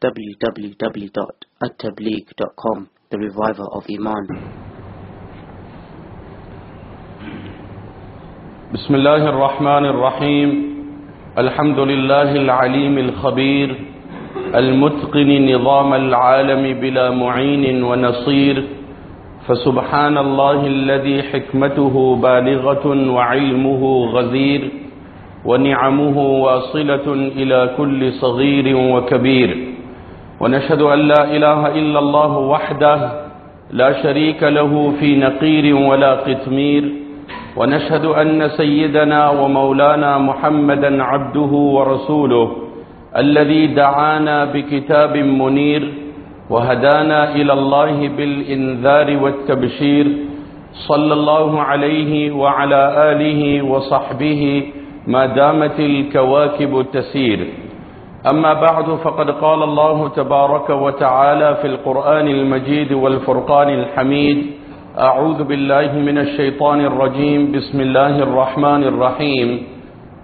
www.attableek.com The Reviver of Iman. بسم الله الرحمن الرحيم الحمد لله العليم الخبير المتقن نظام العالم بلا معين ونصير فسبحان الله الذي حكمته بالغة وعلمه غزير ونعمه واصلة إلى كل صغير وكبير ونشهد أن لا إله إلا الله وحده لا شريك له في نقير ولا قتمير. ونشهد أن سيدنا ومولانا محمدا عبده ورسوله الذي دعانا بكتاب منير وهدانا إلى الله بالإنذار والتبشير. صلى الله عليه وعلى آله وصحبه ما دامت الكواكب تسير. أما بعد فقد قال الله تبارك وتعالى في القرآن المجيد والفرقان الحميد أعوذ بالله من الشيطان الرجيم بسم الله الرحمن الرحيم.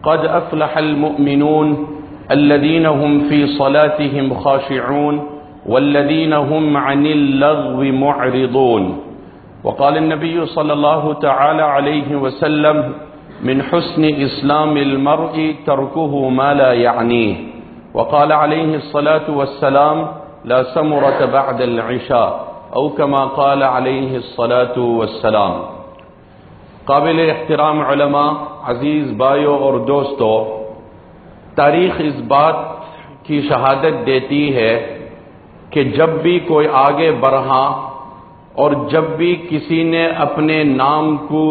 قد أفلح المؤمنون الذين هم في صلاتهم خاشعون والذين هم عن اللغو معرضون. وقال النبي صلى الله تعالى عليه وسلم من حسن إسلام المرء تركه ما لا يعنيه. وقال عليه الصلاة والسلام لا سمرة بعد العشاء او كما قال علیہ الصلاة والسلام. قابل احترام علماء، عزیز بھائیوں اور دوستو، تاریخ اس بات کی شہادت دیتی ہے کہ جب بھی کوئی آگے بڑھا اور جب بھی کسی نے اپنے نام کو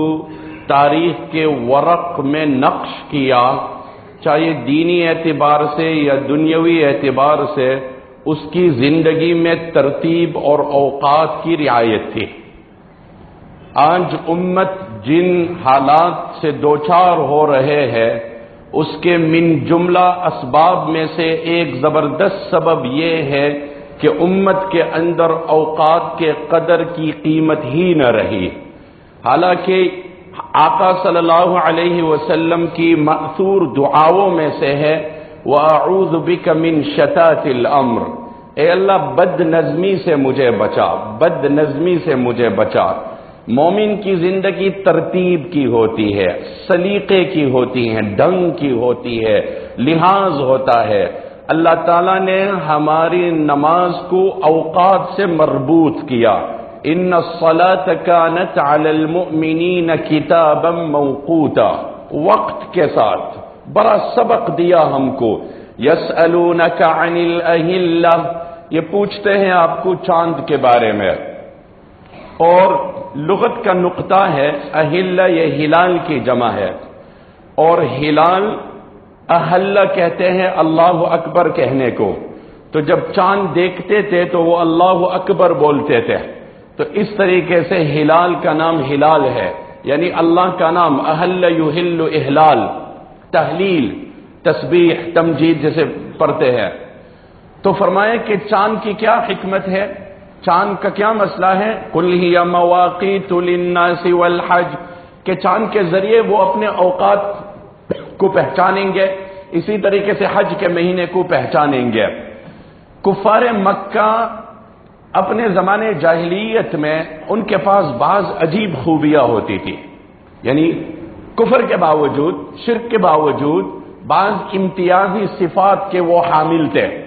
تاریخ کے ورق میں نقش کیا چاہے دینی اعتبار سے یا دنیاوی اعتبار سے، اس کی زندگی میں ترتیب اور اوقات کی رعایت تھی۔ آج امت جن حالات سے دوچار ہو رہے ہیں، اس کے من جملہ اسباب میں سے ایک زبردست سبب یہ ہے کہ امت کے اندر اوقات کے قدر کی قیمت ہی نہ رہی۔ حالانکہ آقا صلی اللہ علیہ وسلم کی مأثور دعاؤں میں سے ہے، وَأَعُوذُ بِكَ مِن شَتَاتِ الْأَمْرِ۔ اے اللہ، بد نظمی سے مجھے بچا، بد نظمی سے مجھے بچا۔ مومن کی زندگی ترتیب کی ہوتی ہے، سلیقے کی ہوتی ہے ڈنگ کی ہوتی ہے، لحاظ ہوتا ہے۔ اللہ تعالیٰ نے ہماری نماز کو اوقات سے مربوط کیا۔ ان صلاح کانت علی المؤمنین کتابا موقوتا۔ وقت کے ساتھ۔ بڑا سبق دیا ہم کو۔ یس عن الاہلہ یہ پوچھتے ہیں آپ کو چاند کے بارے میں۔ اور لغت کا نقطہ ہے اہل یہ ہلال کی جمع ہے۔ اور ہلال اہل کہتے ہیں اللہ اکبر کہنے کو۔ تو جب چاند دیکھتے تھے تو وہ اللہ اکبر بولتے تھے۔ تو اس طریقے سے ہلال کا نام ہلال ہے یعنی اللہ کا نام اہل یحل احلال، تحلیل، تسبیح، تمجید جیسے پڑھتے ہیں۔ تو فرمائے کہ چاند کی کیا حکمت ہے؟ چاند کا کیا مسئلہ ہے؟ کل ہی مواقع للناس والحج، کہ چاند کے ذریعے وہ اپنے اوقات کو پہچانیں گے، اسی طریقے سے حج کے مہینے کو پہچانیں گے۔ کفار مکہ اپنے زمانے جاہلیت میں ان کے پاس بعض عجیب خوبیاں ہوتی تھی۔ یعنی کفر کے باوجود، شرک کے باوجود بعض امتیازی صفات کے وہ حامل تھے۔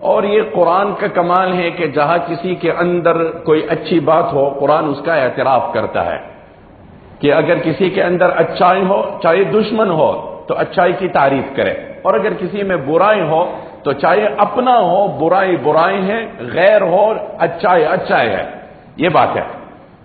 اور یہ قرآن کا کمال ہے کہ جہاں کسی کے اندر کوئی اچھی بات ہو، قرآن اس کا اعتراف کرتا ہے کہ اگر کسی کے اندر اچھائی ہو، چاہے دشمن ہو، تو اچھائی کی تعریف کرے۔ اور اگر کسی میں برائی ہو تو چاہے اپنا ہو، برائی برائی ہے، غیر ہو اچھائی اچھائی ہے۔ یہ بات ہے۔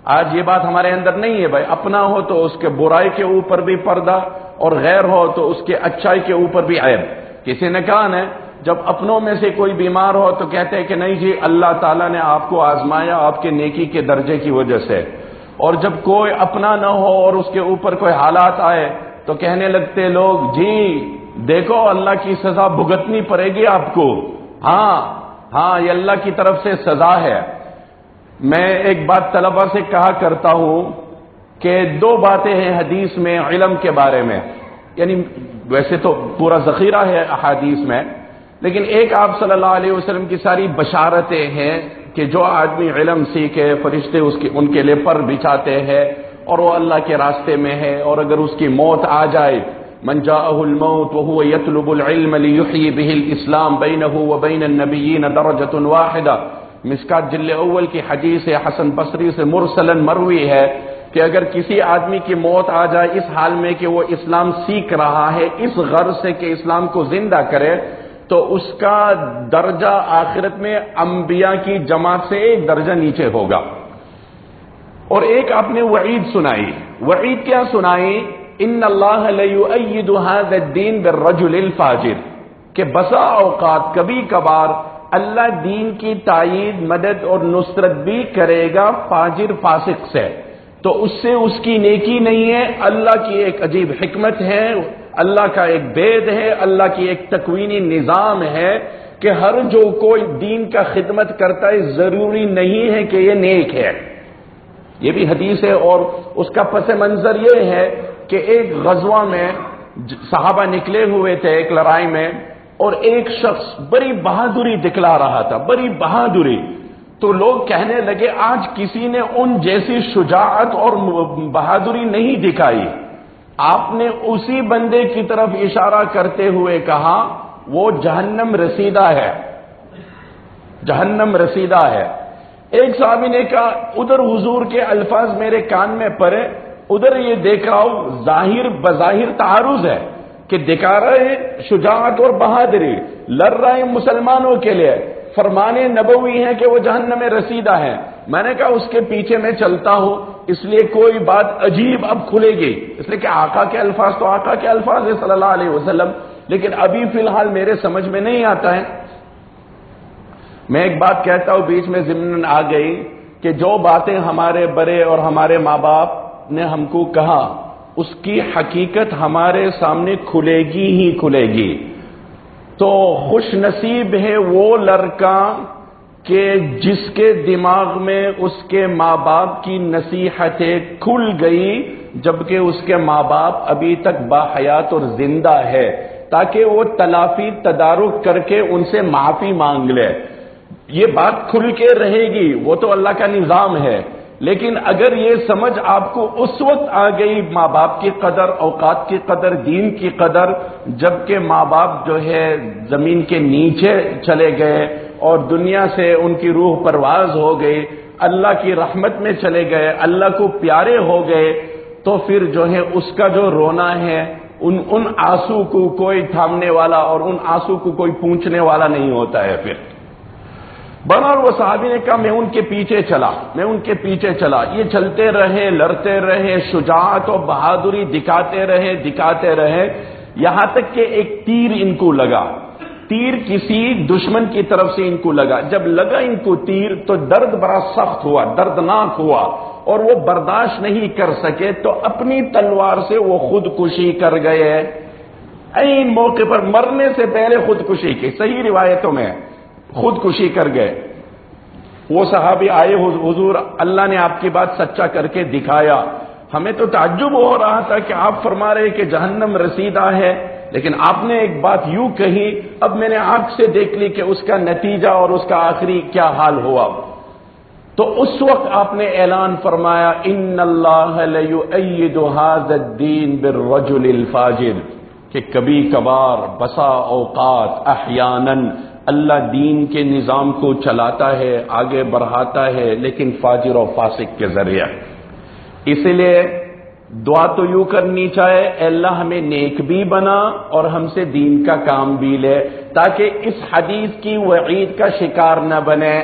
آج یہ بات ہمارے اندر نہیں ہے بھائی۔ اپنا ہو تو اس کے برائی کے اوپر بھی پردہ اور غیر ہو تو اس کے اچھائی کے اوپر بھی عیب۔ کسی نے کہا ہے جب اپنوں میں سے کوئی بیمار ہو تو کہتے ہیں کہ نہیں جی اللہ تعالیٰ نے آپ کو آزمایا آپ کے نیکی کے درجے کی وجہ سے۔ اور جب کوئی اپنا نہ ہو اور اس کے اوپر کوئی حالات آئے تو کہنے لگتے لوگ جی دیکھو اللہ کی سزا بھگتنی پڑے گی آپ کو۔ ہاں ہاں یہ اللہ کی طرف سے سزا ہے۔ میں ایک بات طلبا سے کہا کرتا ہوں کہ دو باتیں ہیں حدیث میں علم کے بارے میں۔ یعنی ویسے تو پورا ذخیرہ ہے احادیث میں، لیکن ایک آپ صلی اللہ علیہ وسلم کی ساری بشارتیں ہیں کہ جو آدمی علم سیکھے، فرشتے اس کے، ان کے لیے پر بچھاتے ہیں اور وہ اللہ کے راستے میں ہے اور اگر اس کی موت آ جائے من جاءه الموت وهو يطلب العلم ليحيي به الاسلام بينه وبين النبيين درجه واحده مسکات جل اول کی حدیث حسن بصری سے مرسلن مروی ہے کہ اگر کسی آدمی کی موت آ جائے اس حال میں کہ وہ اسلام سیکھ رہا ہے، اس غرض سے کہ اسلام کو زندہ کرے، تو اس کا درجہ آخرت میں انبیاء کی جماعت سے ایک درجہ نیچے ہوگا۔ اور ایک آپ نے وعید سنائی۔ وعید کیا سنائی؟ ان اللہ الدین بالرجل الفاجر کہ بسا اوقات کبھی کبھار اللہ دین کی تائید، مدد اور نصرت بھی کرے گا فاجر، فاسق سے۔ تو اس سے اس کی نیکی نہیں ہے، اللہ کی ایک عجیب حکمت ہے، اللہ کا ایک بید ہے، اللہ کی ایک تکوینی نظام ہے کہ ہر جو کوئی دین کا خدمت کرتا ہے، ضروری نہیں ہے کہ یہ نیک ہے۔ یہ بھی حدیث ہے اور اس کا پس منظر یہ ہے کہ ایک غزوہ میں صحابہ نکلے ہوئے تھے ایک لڑائی میں اور ایک شخص بڑی بہادری دکھلا رہا تھا، بڑی بہادری۔ تو لوگ کہنے لگے، آج کسی نے ان جیسی شجاعت اور بہادری نہیں دکھائی۔ آپ نے اسی بندے کی طرف اشارہ کرتے ہوئے کہا، وہ جہنم رسیدہ ہے۔ جہنم رسیدہ ہے۔ ایک صحابی نے کہا، ادھر حضور کے الفاظ میرے کان میں پڑے۔ ادھر یہ دیکھ رہا ہوں ظاہر بظاہر تعارض ہے کہ دکھا رہے شجاعت اور بہادری، لڑ رہے مسلمانوں کے لیے۔ فرمانے نبوی ہیں کہ وہ جہنم رسیدہ ہے میں نے کہا، اس کے پیچھے میں چلتا ہوں، اس لیے کوئی بات عجیب اب کھلے گی۔ اس لیے کہ آقا کے الفاظ تو آقا کے الفاظ ہے صلی اللہ علیہ وسلم، لیکن ابھی فی الحال میرے سمجھ میں نہیں آتا ہے۔ میں ایک بات کہتا ہوں، بیچ میں ضمن آ گئی کہ جو باتیں ہمارے بڑے اور ہمارے ماں باپ نے ہم کو کہا، اس کی حقیقت ہمارے سامنے کھلے گی ہی کھلے گی۔ تو خوش نصیب ہے وہ لڑکا کہ جس کے دماغ میں اس کے ماں باپ کی نصیحتیں کھل گئی، جبکہ اس کے ماں باپ ابھی تک باحیات اور زندہ ہے، تاکہ وہ تلافی تدارک کر کے ان سے معافی مانگ لے۔ یہ بات کھل کے رہے گی، وہ تو اللہ کا نظام ہے۔ لیکن اگر یہ سمجھ آپ کو اس وقت آ گئی ماں باپ کی قدر، اوقات کی قدر، دین کی قدر جبکہ ماں باپ جو ہے زمین کے نیچے چلے گئے اور دنیا سے ان کی روح پرواز ہو گئی، اللہ کی رحمت میں چلے گئے، اللہ کو پیارے ہو گئے، تو پھر جو ہے اس کا جو رونا ہے، ان ان آنسو کو کوئی تھامنے والا اور ان آنسو کو کوئی پونچھنے والا نہیں ہوتا ہے پھر۔ بنا وہ صحابی نے کہا، میں ان کے پیچھے چلا، میں ان کے پیچھے چلا۔ یہ چلتے رہے، لڑتے رہے، شجاعت و بہادری دکھاتے رہے دکھاتے رہے۔ یہاں تک کہ ایک تیر ان کو لگا۔ تیر کسی دشمن کی طرف سے ان کو لگا۔ جب لگا ان کو تیر تو درد بڑا سخت ہوا، دردناک ہوا۔ اور وہ برداشت نہیں کر سکے تو اپنی تلوار سے وہ خودکشی کر گئے۔ این موقع پر مرنے سے پہلے خودکشی کی۔ صحیح روایتوں میں خودکشی کر گئے۔ وہ صحابی آئے، حضور اللہ نے آپ کی بات سچا کر کے دکھایا۔ ہمیں تو تعجب ہو رہا تھا کہ آپ فرما رہے کہ جہنم رسیدہ ہے، لیکن آپ نے ایک بات یوں کہی، اب میں نے آنکھ سے دیکھ لی کہ اس کا نتیجہ اور اس کا آخری کیا حال ہوا۔ تو اس وقت آپ نے اعلان فرمایا، ان اللہ الدین بالرجل الفاجر، کہ کبھی کبھار بسا اوقات احیانن اللہ دین کے نظام کو چلاتا ہے، آگے بڑھاتا ہے، لیکن فاجر و فاسق کے ذریعہ۔ اسی لیے دعا تو یوں کرنی چاہے اللہ ہمیں نیک بھی بنا اور ہم سے دین کا کام بھی لے، تاکہ اس حدیث کی وعید کا شکار نہ بنے۔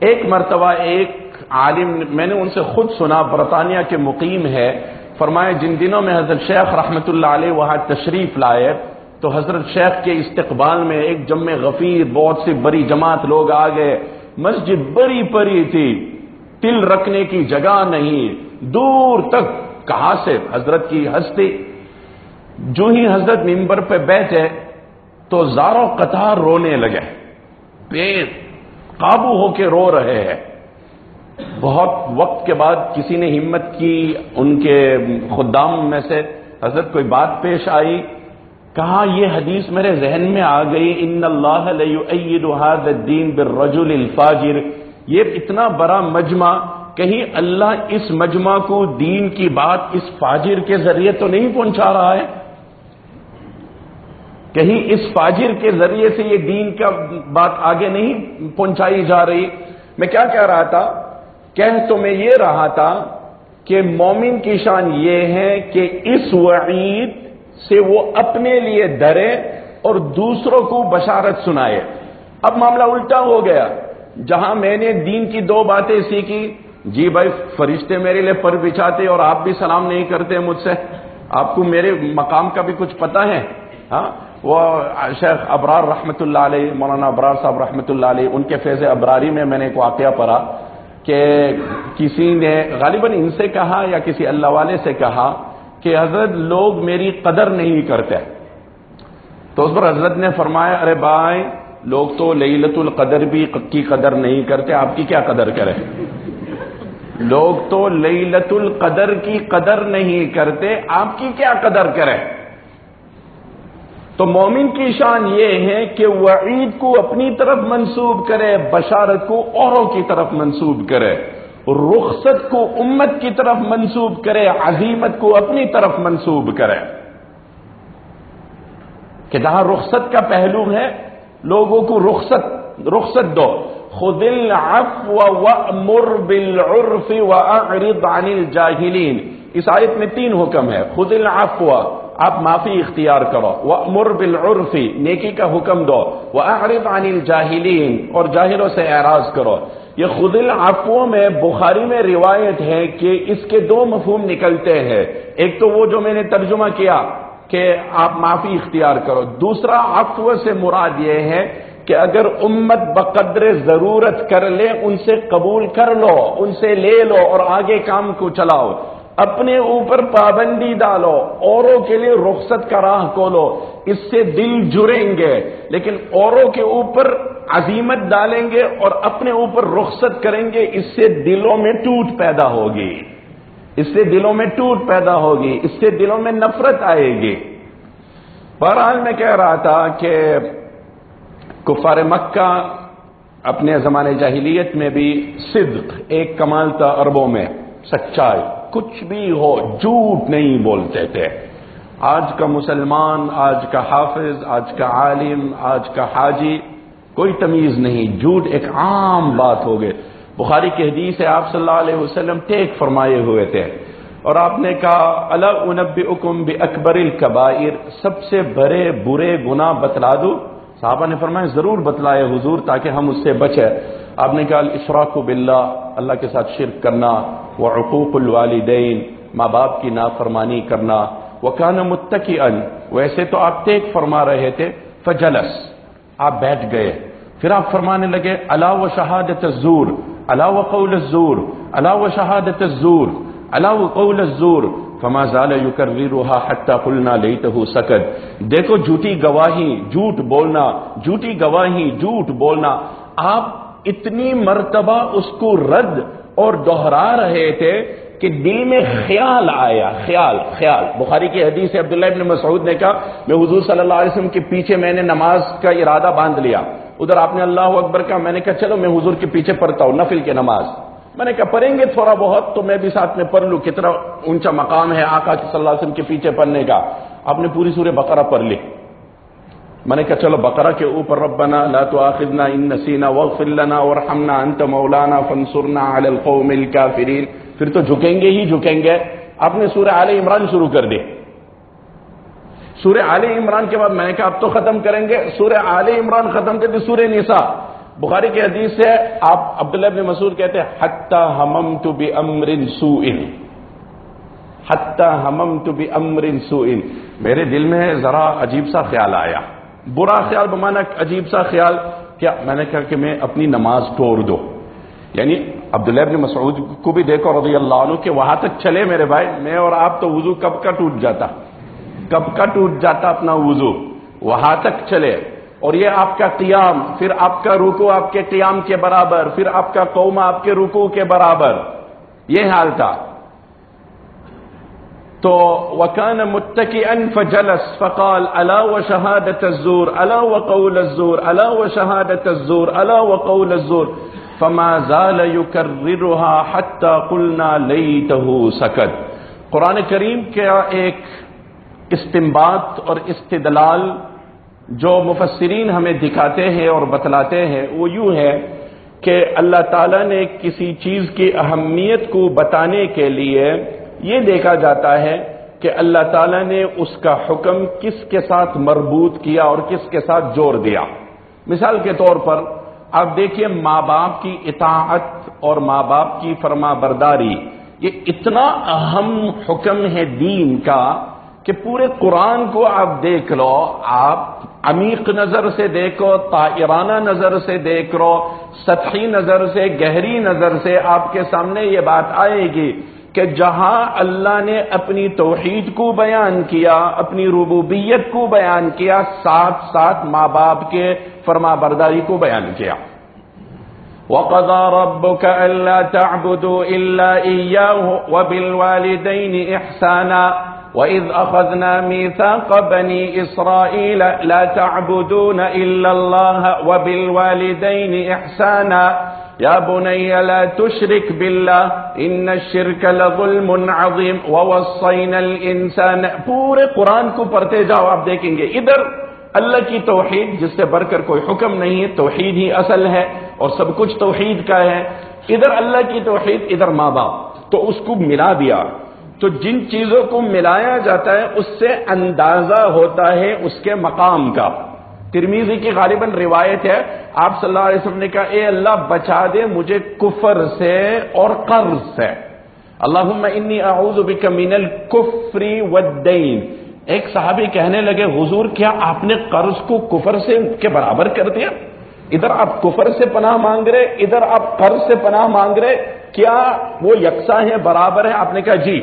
ایک مرتبہ ایک عالم، میں نے ان سے خود سنا، برطانیہ کے مقیم ہے۔ فرمائے جن دنوں میں حضرت شیخ رحمت اللہ علیہ وہاں تشریف لائے تو حضرت شیخ کے استقبال میں ایک جمع غفیر، بہت سی بڑی جماعت لوگ آ گئے۔ مسجد بڑی پری تھی، تل رکھنے کی جگہ نہیں، دور تک کہاں سے حضرت کی ہستی؟ جو ہی حضرت ممبر پہ بیٹھے تو زاروں قطار رونے لگے۔ بے قابو ہو کے رو رہے ہیں۔ بہت وقت کے بعد کسی نے ہمت کی ان کے خدام میں سے۔ حضرت کوئی بات پیش آئی؟ کہا، یہ حدیث میرے ذہن میں آ گئی، ان اللہ الدین بالرجل الفاجر. یہ اتنا بڑا مجمع، کہیں اللہ اس مجمع کو دین کی بات اس فاجر کے ذریعے تو نہیں پہنچا رہا ہے؟ کہیں اس فاجر کے ذریعے سے یہ دین کا بات آگے نہیں پہنچائی جا رہی؟ میں کیا کہہ رہا تھا؟ کہہ تو میں یہ رہا تھا کہ مومن کی شان یہ ہے کہ اس وعید سے وہ اپنے لیے ڈرے اور دوسروں کو بشارت سنائے۔ اب معاملہ الٹا ہو گیا۔ جہاں میں نے دین کی دو باتیں سیکھی جی بھائی، فرشتے میرے لیے پر بچھاتے اور آپ بھی سلام نہیں کرتے مجھ سے۔ آپ کو میرے مقام کا بھی کچھ پتا ہے۔ ہاں؟ وہ شیخ ابرار رحمت اللہ علیہ، مولانا ابرار صاحب رحمت اللہ علیہ، ان کے فیض ابراری میں میں نے ایک واقعہ پڑھا کہ کسی نے غالباً ان سے کہا یا کسی اللہ والے سے کہا کہ حضرت لوگ میری قدر نہیں کرتے۔ تو اس پر حضرت نے فرمایا، ارے بھائی، لوگ تو لیلت القدر بھی کی قدر نہیں کرتے، آپ کی کیا قدر کرے لوگ تو لیلت القدر کی قدر نہیں کرتے، آپ کی کیا قدر کرے تو مومن کی شان یہ ہے کہ وہ عید کو اپنی طرف منسوب کرے، بشارت کو اوروں کی طرف منسوب کرے۔ رخصت کو امت کی طرف منسوب کرے، عظیمت کو اپنی طرف منسوب کرے۔ کہ جہاں رخصت کا پہلو ہے، لوگوں کو رخصت رخصت دو۔ خود العفو وامر بالعرف واعرض عن الجاہلین اس آیت میں تین حکم ہے۔ خود العفو، آپ معافی اختیار کرو۔ وہ امر بالعرفی نیکی کا حکم دو۔ وہ عن الجاہلین اور جاہلوں سے اعراض کرو۔ یہ خود العفو میں بخاری میں روایت ہے کہ اس کے دو مفہوم نکلتے ہیں۔ ایک تو وہ جو میں نے ترجمہ کیا کہ آپ معافی اختیار کرو۔ دوسرا عفو سے مراد یہ ہے کہ اگر امت بقدر ضرورت کر لے، ان سے قبول کر لو، ان سے لے لو اور آگے کام کو چلاؤ۔ اپنے اوپر پابندی ڈالو، اوروں کے لیے رخصت کا راہ کھولو، اس سے دل جڑیں گے۔ لیکن اوروں کے اوپر عظیمت ڈالیں گے اور اپنے اوپر رخصت کریں گے، اس سے دلوں میں ٹوٹ پیدا ہوگی۔ اس سے دلوں میں ٹوٹ پیدا ہوگی، اس سے دلوں میں نفرت آئے گی۔ بہرحال میں کہہ رہا تھا کہ کفار مکہ اپنے زمانے جاہلیت میں بھی صدق، ایک کمال تھا عربوں میں، سچائی۔ کچھ بھی ہو، جھوٹ نہیں بولتے تھے۔ آج کا مسلمان، آج کا حافظ، آج کا عالم، آج کا حاجی، کوئی تمیز نہیں، جھوٹ ایک عام بات ہو گئے بخاری کی حدیث ہے، آپ صلی اللہ علیہ وسلم ٹیک فرمائے ہوئے تھے۔ اور آپ نے کہا اللہ انب اکم بھی اکبر القبائر سب سے بڑے برے گنا بتلا دو۔ صحابہ نے فرمایا، ضرور بتلائے حضور تاکہ ہم اس سے بچے آپ نے کہا اشراق باللہ، اللہ کے ساتھ شرک کرنا۔ وہ عقوق الوالدین، ماں باپ کی نافرمانی کرنا۔ وہ کان متقی ویسے تو آپ تیک فرما رہے تھے، فجلس۔ آپ بیٹھ گئے۔ پھر آپ فرمانے لگے اللہ و شہادت زور اللہ و قول الزور اللہ و شہادت زور اللہ و قول الزور۔ فما زال یکررها حتى قلنا لیته سکت دیکھو، جھوٹی گواہی، جھوٹ بولنا، جھوٹی گواہی، جھوٹ بولنا۔ آپ اتنی مرتبہ اس کو رد اور دوہرا رہے تھے کہ دل میں خیال آیا، خیال خیال۔ بخاری کی حدیث عبداللہ ابن مسعود نے کہا، میں حضور صلی اللہ علیہ وسلم کے پیچھے میں نے نماز کا ارادہ باندھ لیا۔ ادھر آپ نے اللہ اکبر کہا، میں نے کہا، چلو میں حضور کے پیچھے پڑھتا ہوں، نفل کی نماز۔ میں نے کہا، پڑھیں گے تھوڑا بہت تو میں بھی ساتھ میں پڑھ لوں، کتنا اونچا مقام ہے آقا صلی اللہ علیہ وسلم کے پیچھے پڑھنے کا۔ آپ نے پوری سورہ بقرہ پڑھ لی۔ میں نے کہا چلو بقرہ کے اوپر ربنا لا تؤاخذنا ان نسینا واغفر لنا وارحمنا انت مولانا فانصرنا علی القوم الكافرین۔ پھر تو جھکیں گے ہی جھکیں گے۔ آپ نے سورہ آل عمران شروع کر دی سورہ آل عمران کے بعد میں نے کہا اب تو ختم کریں گے۔ سورہ آل عمران ختم کر دی سورہ نساء۔ بخاری کی حدیث سے آپ عبداللہ بن مسعود کہتے ہیں، حتی حممت بامر سوء۔ حتی حممت بامر سوء۔ میرے دل میں ذرا عجیب سا خیال آیا۔ برا خیال بمانا عجیب سا خیال کیا؟ میں نے کہا کہ میں اپنی نماز توڑ دو۔ یعنی عبداللہ ابن مسعود کو بھی دیکھو رضی اللہ عنہ کہ وہاں تک چلے میرے بھائی، میں اور آپ تو وضو کب کا ٹوٹ جاتا؟ کب کا ٹوٹ جاتا اپنا وضو؟ وہاں تک چلے۔ اور یہ آپ کا قیام، پھر آپ کا رکو آپ کے قیام کے برابر، پھر آپ کا قوم آپ کے رکو کے برابر۔ یہ حال تھا۔ تو وکان متکی فجلس فقال، الا و الزور، الا و قول الزور، الا و الزور، الا و قول الزور، فما زال يكررها حتى قلنا ليته سكت قرآن کریم کا ایک استنباط اور استدلال جو مفسرین ہمیں دکھاتے ہیں اور بتلاتے ہیں، وہ یوں ہے کہ اللہ تعالیٰ نے کسی چیز کی اہمیت کو بتانے کے لیے یہ دیکھا جاتا ہے کہ اللہ تعالیٰ نے اس کا حکم کس کے ساتھ مربوط کیا اور کس کے ساتھ جوڑ دیا۔ مثال کے طور پر آپ دیکھیے ماں باپ کی اطاعت اور ماں باپ کی فرما برداری، یہ اتنا اہم حکم ہے دین کا کہ پورے قرآن کو آپ دیکھ لو، آپ عمیق نظر سے دیکھو، طائرانہ نظر سے دیکھ لو، سطحی نظر سے، گہری نظر سے آپ کے سامنے یہ بات آئے گی کہ جہاں اللہ نے اپنی توحید کو بیان کیا، اپنی ربوبیت کو بیان کیا، ساتھ ساتھ ماں باپ کے فرما برداری کو بیان کیا۔ وَقَضَى رَبُّكَ أَلَّا تَعْبُدُوا إِلَّا إِيَّاهُ وَبِالْوَالِدَيْنِ إِحْسَانًا وَإِذْ أَخَذْنَا مِيثَاقَ بَنِي إِسْرَائِيلَ لَا تَعْبُدُونَ إِلَّا اللَّهَ وَبِالْوَالِدَيْنِ إِحْسَانًا يا بني لا تشرك بالله ان الشرك لظلم عظيم ووصينا الانسان پورے قرآن کو پڑھتے جاؤ، آپ دیکھیں گے۔ ادھر اللہ کی توحید، جس سے بڑھ کر کوئی حکم نہیں ہے، توحید ہی اصل ہے اور سب کچھ توحید کا ہے۔ ادھر اللہ کی توحید، ادھر ماں باپ۔ تو اس کو ملا دیا۔ تو جن چیزوں کو ملایا جاتا ہے، اس سے اندازہ ہوتا ہے اس کے مقام کا۔ ترمیزی کی غالباً روایت ہے، آپ صلی اللہ علیہ وسلم نے کہا، اے اللہ بچا دے، مجھے کفر سے اور قرض سے۔ اللہم انی اعوذ بک من الکفر والدین۔ ایک صحابی کہنے لگے، حضور کیا آپ نے قرض کو کفر سے کے برابر کر دیا؟ ادھر آپ کفر سے پناہ مانگ رہے، ادھر آپ قرض سے پناہ مانگ رہے، کیا وہ یکساں ہیں، برابر ہیں؟ آپ نے کہا جی۔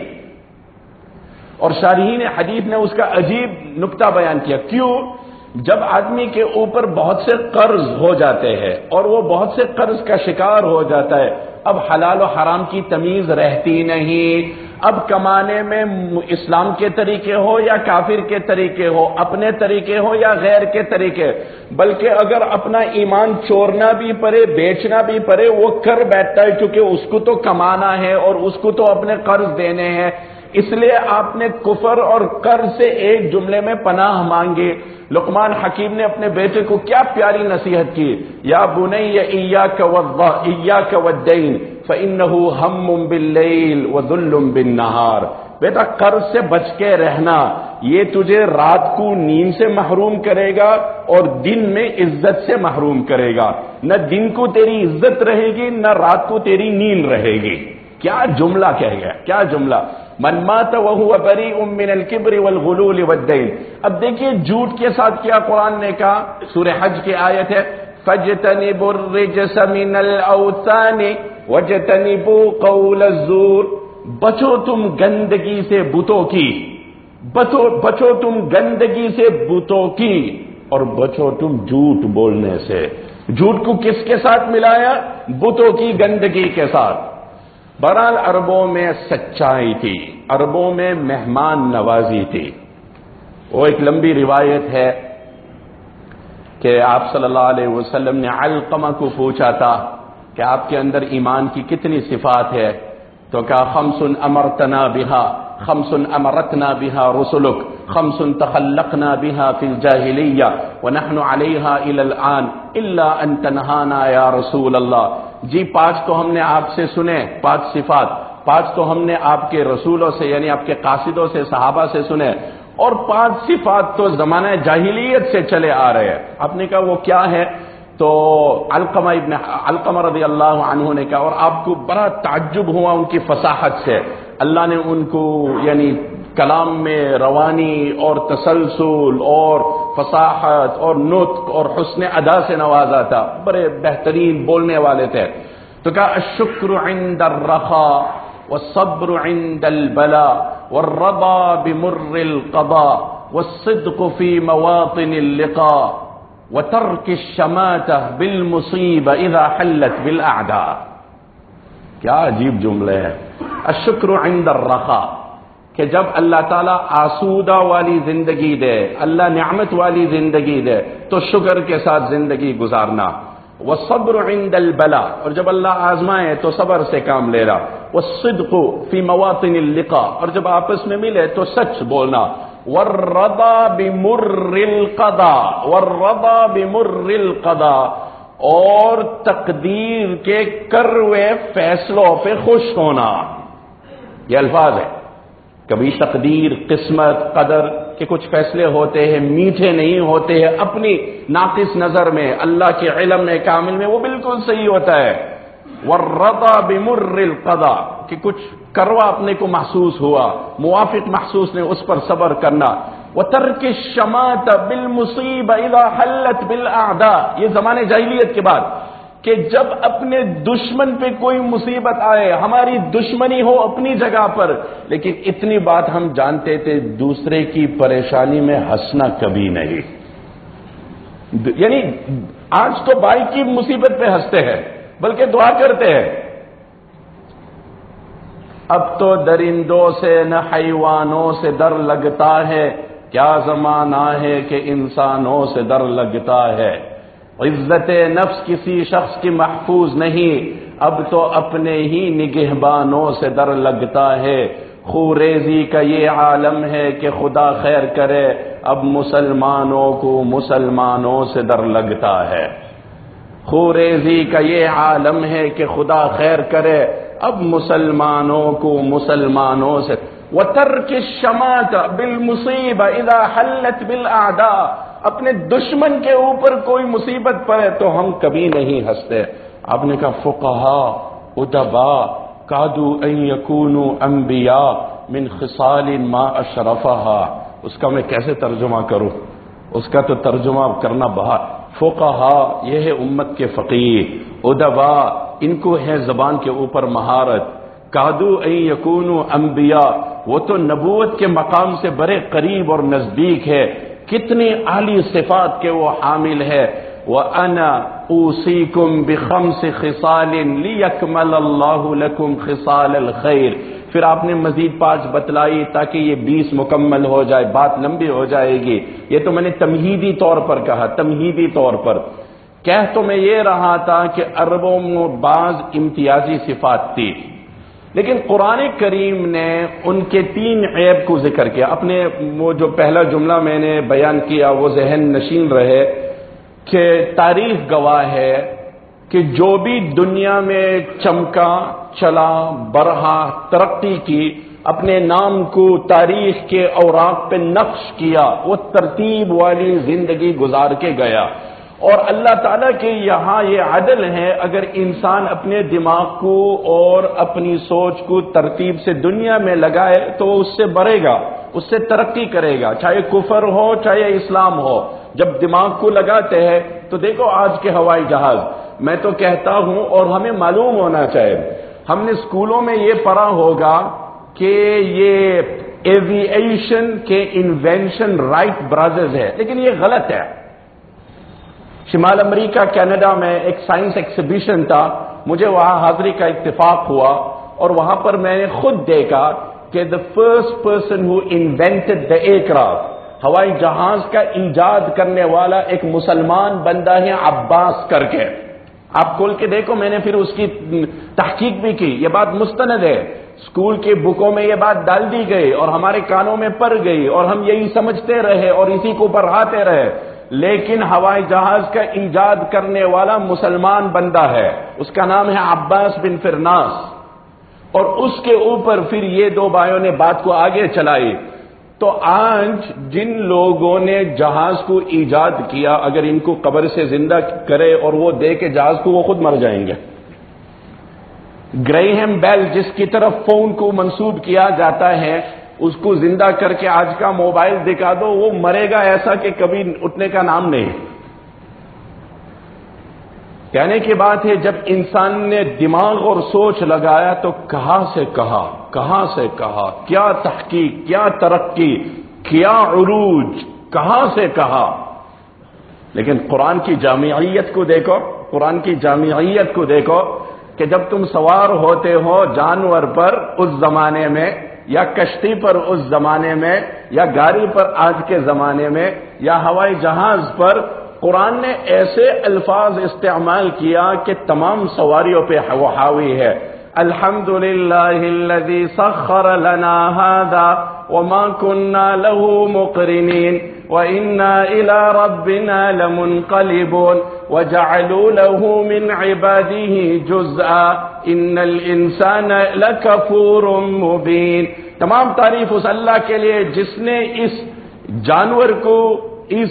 اور شارحین حدیث نے اس کا عجیب نکتہ بیان کیا۔ کیوں؟ جب آدمی کے اوپر بہت سے قرض ہو جاتے ہیں اور وہ بہت سے قرض کا شکار ہو جاتا ہے، اب حلال و حرام کی تمیز رہتی نہیں۔ اب کمانے میں اسلام کے طریقے ہو یا کافر کے طریقے ہو، اپنے طریقے ہو یا غیر کے طریقے، بلکہ اگر اپنا ایمان چورنا بھی پڑے، بیچنا بھی پڑے، وہ کر بیٹھتا ہے، کیونکہ اس کو تو کمانا ہے اور اس کو تو اپنے قرض دینے ہیں۔ اس لیے آپ نے کفر اور قرض سے ایک جملے میں پناہ مانگے۔ لقمان حکیم نے اپنے بیٹے کو کیا پیاری نصیحت کی؟ یا بنئی یا ودین ہم باللیل وذلم بالنہار۔ بیٹا قرض سے بچ کے رہنا، یہ تجھے رات کو نیند سے محروم کرے گا اور دن میں عزت سے محروم کرے گا۔ نہ دن کو تیری عزت رہے گی، نہ رات کو تیری نیند رہے گی۔ کیا جملہ کہہ گیا، کیا جملہ؟ من مات وهو بريء من الكبر والغلول والدين. اب دیکھیے جھوٹ کے ساتھ کیا قرآن نے کہا؟ سورہ حج کی آیت ہے فجتنبوا الرجس من الاوثان وجتنبوا قول الزور. بچو تم گندگی سے بتوں کی، بچو بچو تم گندگی سے بتوں کی، اور بچو تم جھوٹ بولنے سے۔ جھوٹ کو کس کے ساتھ ملایا؟ بتوں کی گندگی کے ساتھ۔ برال عربوں میں سچائی تھی، عربوں میں مہمان نوازی تھی۔ وہ ایک لمبی روایت ہے کہ آپ صلی اللہ علیہ وسلم نے علقمہ کو پوچھا تھا کہ آپ کے اندر ایمان کی کتنی صفات ہے؟ تو کہا، خمسن امرتنا بہا، خمسن امرتنا بہا رسلک، خمسن تخلقنا بها في الجاهلية ونحن عليها إلى الآن إلا أن تنهانا يا رسول اللہ۔ جی پانچ تو ہم نے آپ سے سنے، پانچ صفات۔ پانچ تو ہم نے آپ کے رسولوں سے یعنی آپ کے قاصدوں سے، صحابہ سے سنے۔ اور پانچ صفات تو زمانہ جاہلیت سے چلے آ رہے ہیں۔ آپ نے کہا وہ کیا ہے تو علقمہ ابن علقمہ رضی اللہ عنہ نے کہا، اور آپ کو بڑا تعجب ہوا ان کی فصاحت سے۔ اللہ نے ان کو یعنی کلام میں روانی اور تسلسل اور فصاحت اور نطق اور حسن ادا سے نوازا تھا۔ بڑے بہترین بولنے والے تھے۔ تو کہا، الشکر عند الرخا والصبر عند البلاء والرضا بمر القضاء والصدق في مواطن اللقاء وترك الشماتة بالمصيبة إذا حلت بالأعداء کیا عجیب جملے ہیں۔ الشکر عند الرخا۔ کہ جب اللہ تعالیٰ آسودہ والی زندگی دے، اللہ نعمت والی زندگی دے، تو شکر کے ساتھ زندگی گزارنا۔ وہ صبر عند البلا۔ اور جب اللہ آزمائے تو صبر سے کام لے رہا۔ وہ صدق فی مواطن اللقاء۔ اور جب آپس میں ملے تو سچ بولنا۔ وردا بمر القضاء۔ وردا بمر القضاء۔ اور تقدیر کے کروے فیصلوں پہ خوش ہونا۔ یہ الفاظ ہے کبھی تقدیر، قسمت، قدر کے کچھ فیصلے ہوتے ہیں، میٹھے نہیں ہوتے ہیں، اپنی ناقص نظر میں، اللہ کے علم میں، کامل میں، وہ بالکل صحیح ہوتا ہے۔ وردا بمر القضا کہ کچھ کروا اپنے کو محسوس ہوا، موافق محسوس نے اس پر صبر کرنا۔ وہ ترک شمات بال مصیب حلت بل یہ زمانے جاہلیت کے بعد۔ کہ جب اپنے دشمن پہ کوئی مصیبت آئے، ہماری دشمنی ہو اپنی جگہ پر، لیکن اتنی بات ہم جانتے تھے، دوسرے کی پریشانی میں ہنسنا کبھی نہیں۔ یعنی آج تو بھائی کی مصیبت پہ ہنستے ہیں، بلکہ دعا کرتے ہیں۔ اب تو درندوں سے نہ حیوانوں سے در لگتا ہے، کیا زمانہ ہے کہ انسانوں سے در لگتا ہے۔ عزت نفس کسی شخص کی محفوظ نہیں، اب تو اپنے ہی نگہبانوں سے در لگتا ہے۔ خوریزی کا یہ عالم ہے کہ خدا خیر کرے، اب مسلمانوں کو مسلمانوں سے در لگتا ہے۔ خوریزی کا یہ عالم ہے کہ خدا خیر کرے، اب مسلمانوں کو مسلمانوں سے۔ وہ ترک شمات بال مصیب ادا حلت بل اپنے دشمن کے اوپر کوئی مصیبت پڑے تو ہم کبھی نہیں ہنستے۔ آپ نے کہا، فقہا، ادبا، کادو یکون انبیاء من خصال ما اشرفہا۔ اس کا میں کیسے ترجمہ کروں؟ اس کا تو ترجمہ کرنا بہت فقہا، یہ ہے امت کے فقیر ادبا، ان کو ہے زبان کے اوپر مہارت۔ کادو یکون انبیاء، وہ تو نبوت کے مقام سے بڑے قریب اور نزدیک ہے۔ کتنی عالی صفات کے وہ حامل ہے۔ وہ انا اوسی کم بخم سے خسال لیکمل اللہ لکم خسال الخیر پھر آپ نے مزید پانچ بتلائی تاکہ یہ بیس مکمل ہو جائے، بات لمبی ہو جائے گی۔ یہ تو میں نے تمہیدی طور پر کہا، تمہیدی طور پر۔ کہہ تو میں یہ رہا تھا کہ عربوں میں بعض امتیازی صفات تھی۔ لیکن قرآن کریم نے ان کے تین عیب کو ذکر کیا۔ اپنے وہ جو پہلا جملہ میں نے بیان کیا، وہ ذہن نشین رہے کہ تاریخ گواہ ہے کہ جو بھی دنیا میں چمکا، چلا، برہا، ترقی کی، اپنے نام کو تاریخ کے اوراق پہ نقش کیا، وہ ترتیب والی زندگی گزار کے گیا۔ اور اللہ تعالیٰ کے یہاں یہ عدل ہے، اگر انسان اپنے دماغ کو اور اپنی سوچ کو ترتیب سے دنیا میں لگائے تو وہ اس سے بڑھے گا، اس سے ترقی کرے گا، چاہے کفر ہو، چاہے اسلام ہو۔ جب دماغ کو لگاتے ہیں تو دیکھو آج کے ہوائی جہاز، میں تو کہتا ہوں اور ہمیں معلوم ہونا چاہیے۔ ہم نے اسکولوں میں یہ پڑھا ہوگا کہ یہ ایویشن کے انوینشن رائٹ برادرز ہے لیکن یہ غلط ہے۔ شمال امریکہ، کینیڈا میں ایک سائنس ایکسیبیشن تھا۔ مجھے وہاں حاضری کا اتفاق ہوا اور وہاں پر میں نے خود دیکھا کہ the first person who invented the aircraft ہوائی جہاز کا ایجاد کرنے والا ایک مسلمان بندہ ہے عباس کر کے۔ آپ کھول کے دیکھو، میں نے پھر اس کی تحقیق بھی کی۔ یہ بات مستند ہے۔ اسکول کے بکوں میں یہ بات ڈال دی گئی اور ہمارے کانوں میں پڑ گئی اور ہم یہی سمجھتے رہے اور اسی کو پڑھاتے رہے۔ لیکن ہوائی جہاز کا ایجاد کرنے والا مسلمان بندہ ہے۔ اس کا نام ہے عباس بن فرناس۔ اور اس کے اوپر پھر یہ دو بھائیوں نے بات کو آگے چلائی۔ تو آج جن لوگوں نے جہاز کو ایجاد کیا، اگر ان کو قبر سے زندہ کرے اور وہ دے کے جہاز کو، وہ خود مر جائیں گے۔ گریہم بیل، جس کی طرف فون کو منسوب کیا جاتا ہے اس کو زندہ کر کے آج کا موبائل دکھا دو، وہ مرے گا ایسا کہ کبھی اٹھنے کا نام نہیں۔ کہنے کی بات ہے، جب انسان نے دماغ اور سوچ لگایا تو کہاں سے کہا کہاں سے کہا کیا تحقیق، کیا ترقی، کیا عروج، کہاں سے کہا لیکن قرآن کی جامعیت کو دیکھو، قرآن کی جامعیت کو دیکھو کہ جب تم سوار ہوتے ہو جانور پر، اس زمانے میں یا کشتی پر اس زمانے میں، یا گاڑی پر آج کے زمانے میں، یا ہوائی جہاز پر قرآن نے ایسے الفاظ استعمال کیا کہ تمام سواریوں پہ وہ حاوی ہے۔ الحمد للہ سخر لنا هذا وما كنا له مقرنين وإنا إلى ربنا لمنقلبون وجعلوا له من عباده جزءا إن الإنسان لكفور مبين۔ تمام تعریف اس اللہ کے لیے جس نے اس جانور کو، اس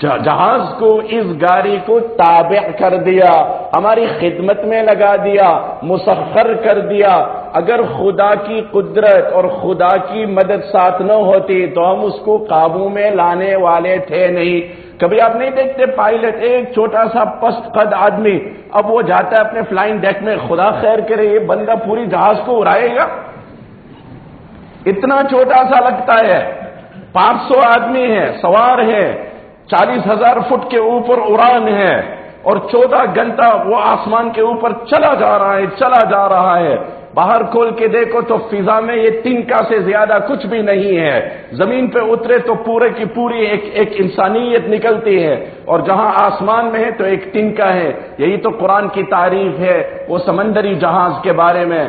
جہاز کو، اس گاڑی کو تابع کر دیا، ہماری خدمت میں لگا دیا، مسخر کر دیا۔ اگر خدا کی قدرت اور خدا کی مدد ساتھ نہ ہوتی تو ہم اس کو قابو میں لانے والے تھے نہیں۔ کبھی آپ نہیں دیکھتے پائلٹ، ایک چھوٹا سا پست قد آدمی، اب وہ جاتا ہے اپنے فلائنگ ڈیک میں، خدا خیر کرے، یہ بندہ پوری جہاز کو اڑائے گا۔ اتنا چھوٹا سا لگتا ہے۔ پانچ سو آدمی ہیں، سوار ہیں۔ چالیس ہزار فٹ کے اوپر اڑان ہے اور چودہ گھنٹہ وہ آسمان کے اوپر چلا جا رہا ہے، چلا جا رہا ہے۔ باہر کھول کے دیکھو تو فضا میں یہ تنکا سے زیادہ کچھ بھی نہیں ہے۔ زمین پہ اترے تو پورے کی پوری ایک ایک انسانیت نکلتی ہے۔ اور جہاں آسمان میں ہے تو ایک تنکا ہے۔ یہی تو قرآن کی تعریف ہے وہ سمندری جہاز کے بارے میں۔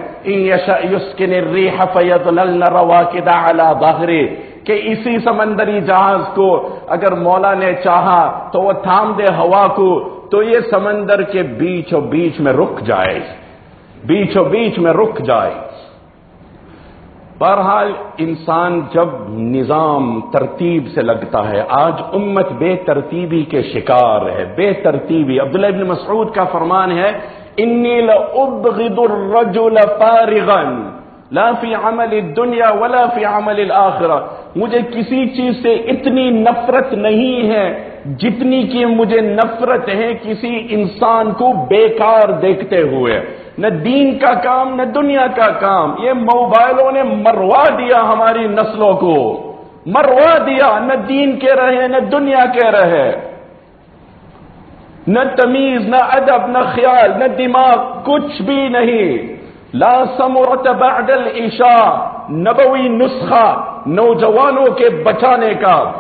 باہری کہ اسی سمندری جہاز کو اگر مولا نے چاہا تو وہ تھام دے ہوا کو تو یہ سمندر کے بیچ و بیچ میں رک جائے۔ بیچ و بیچ میں رک جائے۔ بہرحال انسان جب نظام ترتیب سے لگتا ہے، آج امت بے ترتیبی کے شکار ہے۔ بے ترتیبی۔ عبداللہ ابن مسعود کا فرمان ہے انی لأبغض الرجل فارغا، لا فی عمل الدنیا ولا فی عمل الاخرہ مجھے کسی چیز سے اتنی نفرت نہیں ہے جتنی کہ مجھے نفرت ہے کسی انسان کو بیکار دیکھتے ہوئے، نہ دین کا کام، نہ دنیا کا کام، یہ موبائلوں نے مروا دیا ہماری نسلوں کو۔ مروا دیا، نہ دین کے رہے، نہ دنیا کے رہے۔ نہ تمیز، نہ ادب، نہ خیال، نہ دماغ، کچھ بھی نہیں۔ لا سمرت بعد العشاء، نبوی نسخہ نوجوانوں کے بچانے کا۔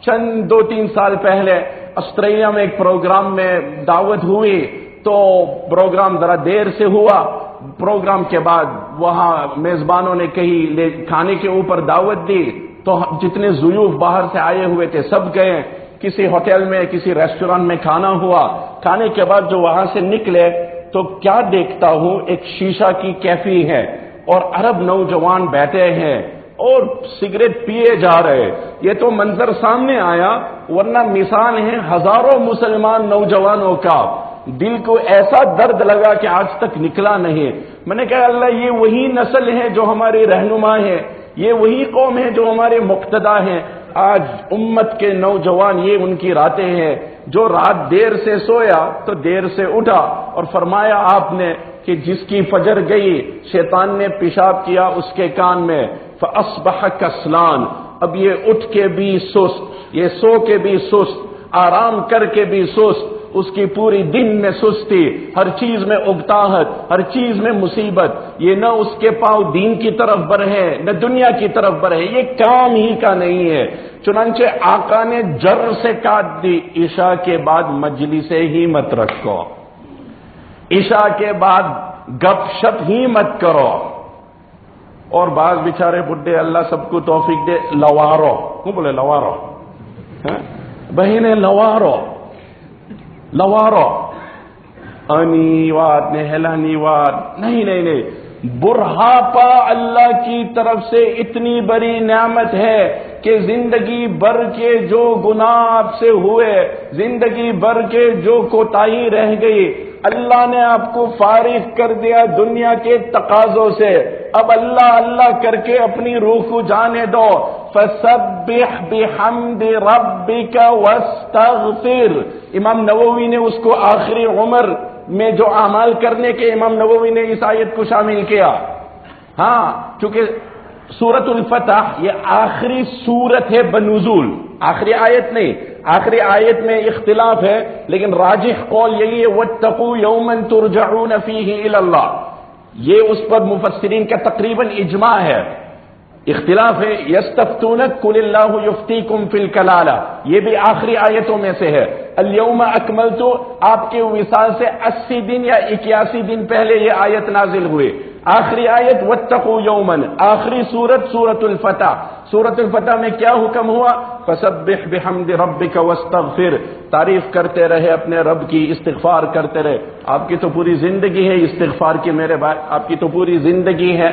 چند دو تین سال پہلے آسٹریلیا میں ایک پروگرام میں دعوت ہوئی تو پروگرام ذرا دیر سے ہوا۔ پروگرام کے بعد وہاں میزبانوں نے کہیں کھانے کے اوپر دعوت دی۔ تو جتنے زیوف باہر سے آئے ہوئے تھے، سب گئے۔ کسی ہوٹل میں، کسی ریسٹورینٹ میں کھانا ہوا۔ کھانے کے بعد جو وہاں سے نکلے، تو کیا دیکھتا ہوں؟ ایک شیشہ کی کیفی ہے اور عرب نوجوان بیٹھے ہیں۔ اور سگریٹ پیے جا رہے۔ یہ تو منظر سامنے آیا، ورنہ مثال ہے ہزاروں مسلمان نوجوانوں کا۔ دل کو ایسا درد لگا کہ آج تک نکلا نہیں۔ میں نے کہا، اللہ، یہ وہی نسل ہے جو ہماری رہنما ہے یہ وہی قوم ہے جو ہمارے مقتدا ہیں۔ آج امت کے نوجوان یہ ان کی راتیں ہیں۔ جو رات دیر سے سویا تو دیر سے اٹھا اور فرمایا، آپ نے کہ جس کی فجر گئی، شیطان نے پیشاب کیا اس کے کان میں۔ فَأَصْبَحَ كَسْلَانِ اب یہ اٹھ کے بھی سست، یہ سو کے بھی سست، آرام کر کے بھی سست، اس کی پوری دن میں سستی۔ ہر چیز میں اگتاحت ہر چیز میں مصیبت۔ یہ نہ اس کے پاؤں دین کی طرف بڑھے، نہ دنیا کی طرف بڑھے، یہ کام ہی کا نہیں ہے۔ چنانچہ آقا نے جر سے کاٹ دی، عشاء کے بعد مجلی سے ہی مت رکھو۔ عشاء کے بعد گپ شپ ہی مت کرو۔ اور بعض بیچارے بڈھے، اللہ سب کو توفیق دے، لوارو۔ کیوں بولے لوارو؟ ہاں؟ بہنیں لوارو۔ لوارو۔ انیواد نہلانیواد نہیں نہیں نہیں۔ برہاپا اللہ کی طرف سے اتنی بڑی نعمت ہے کہ زندگی بھر کے جو گناہ آپ سے ہوئے، زندگی بھر کے جو کوتاہی رہ گئی اللہ نے آپ کو فارغ کر دیا دنیا کے تقاضوں سے۔ اب اللہ اللہ کر کے اپنی روح کو جانے دو۔ فسبح بحمد ربک واستغفر۔ امام نووی نے اس کو آخری عمر میں جو اعمال کرنے کے امام نووی نے اس آیت کو شامل کیا۔ ہاں چونکہ سورت الفتح یہ آخری سورت ہے بنزول آخری آیت نہیں. آخری آیت میں اختلاف ہے، لیکن راجح قول یہی ہے، وَاتَّقُوا يَوْمًا تُرْجَعُونَ فِيهِ إِلَى اللَّهِ. یہ اس پر مفسرین کا تقریباً اجماع ہے. اختلاف ہے یستفتونک کل اللہ یفتیکم فی الکلالہ یہ بھی آخری آیتوں میں سے ہے. الیوم اکملت آپ کے وصال سے اسی دن یا اکیاسی دن پہلے یہ آیت نازل ہوئے. آخری آیت واتقوا یومن آخری سورت سورت الفتح. سورت الفتح میں کیا حکم ہوا؟ فسبح بحمد ربک واستغفر. تعریف کرتے رہے اپنے رب کی، استغفار کرتے رہے. آپ کی تو پوری زندگی ہے استغفار کی میرے بھائی، آپ کی تو پوری زندگی ہے.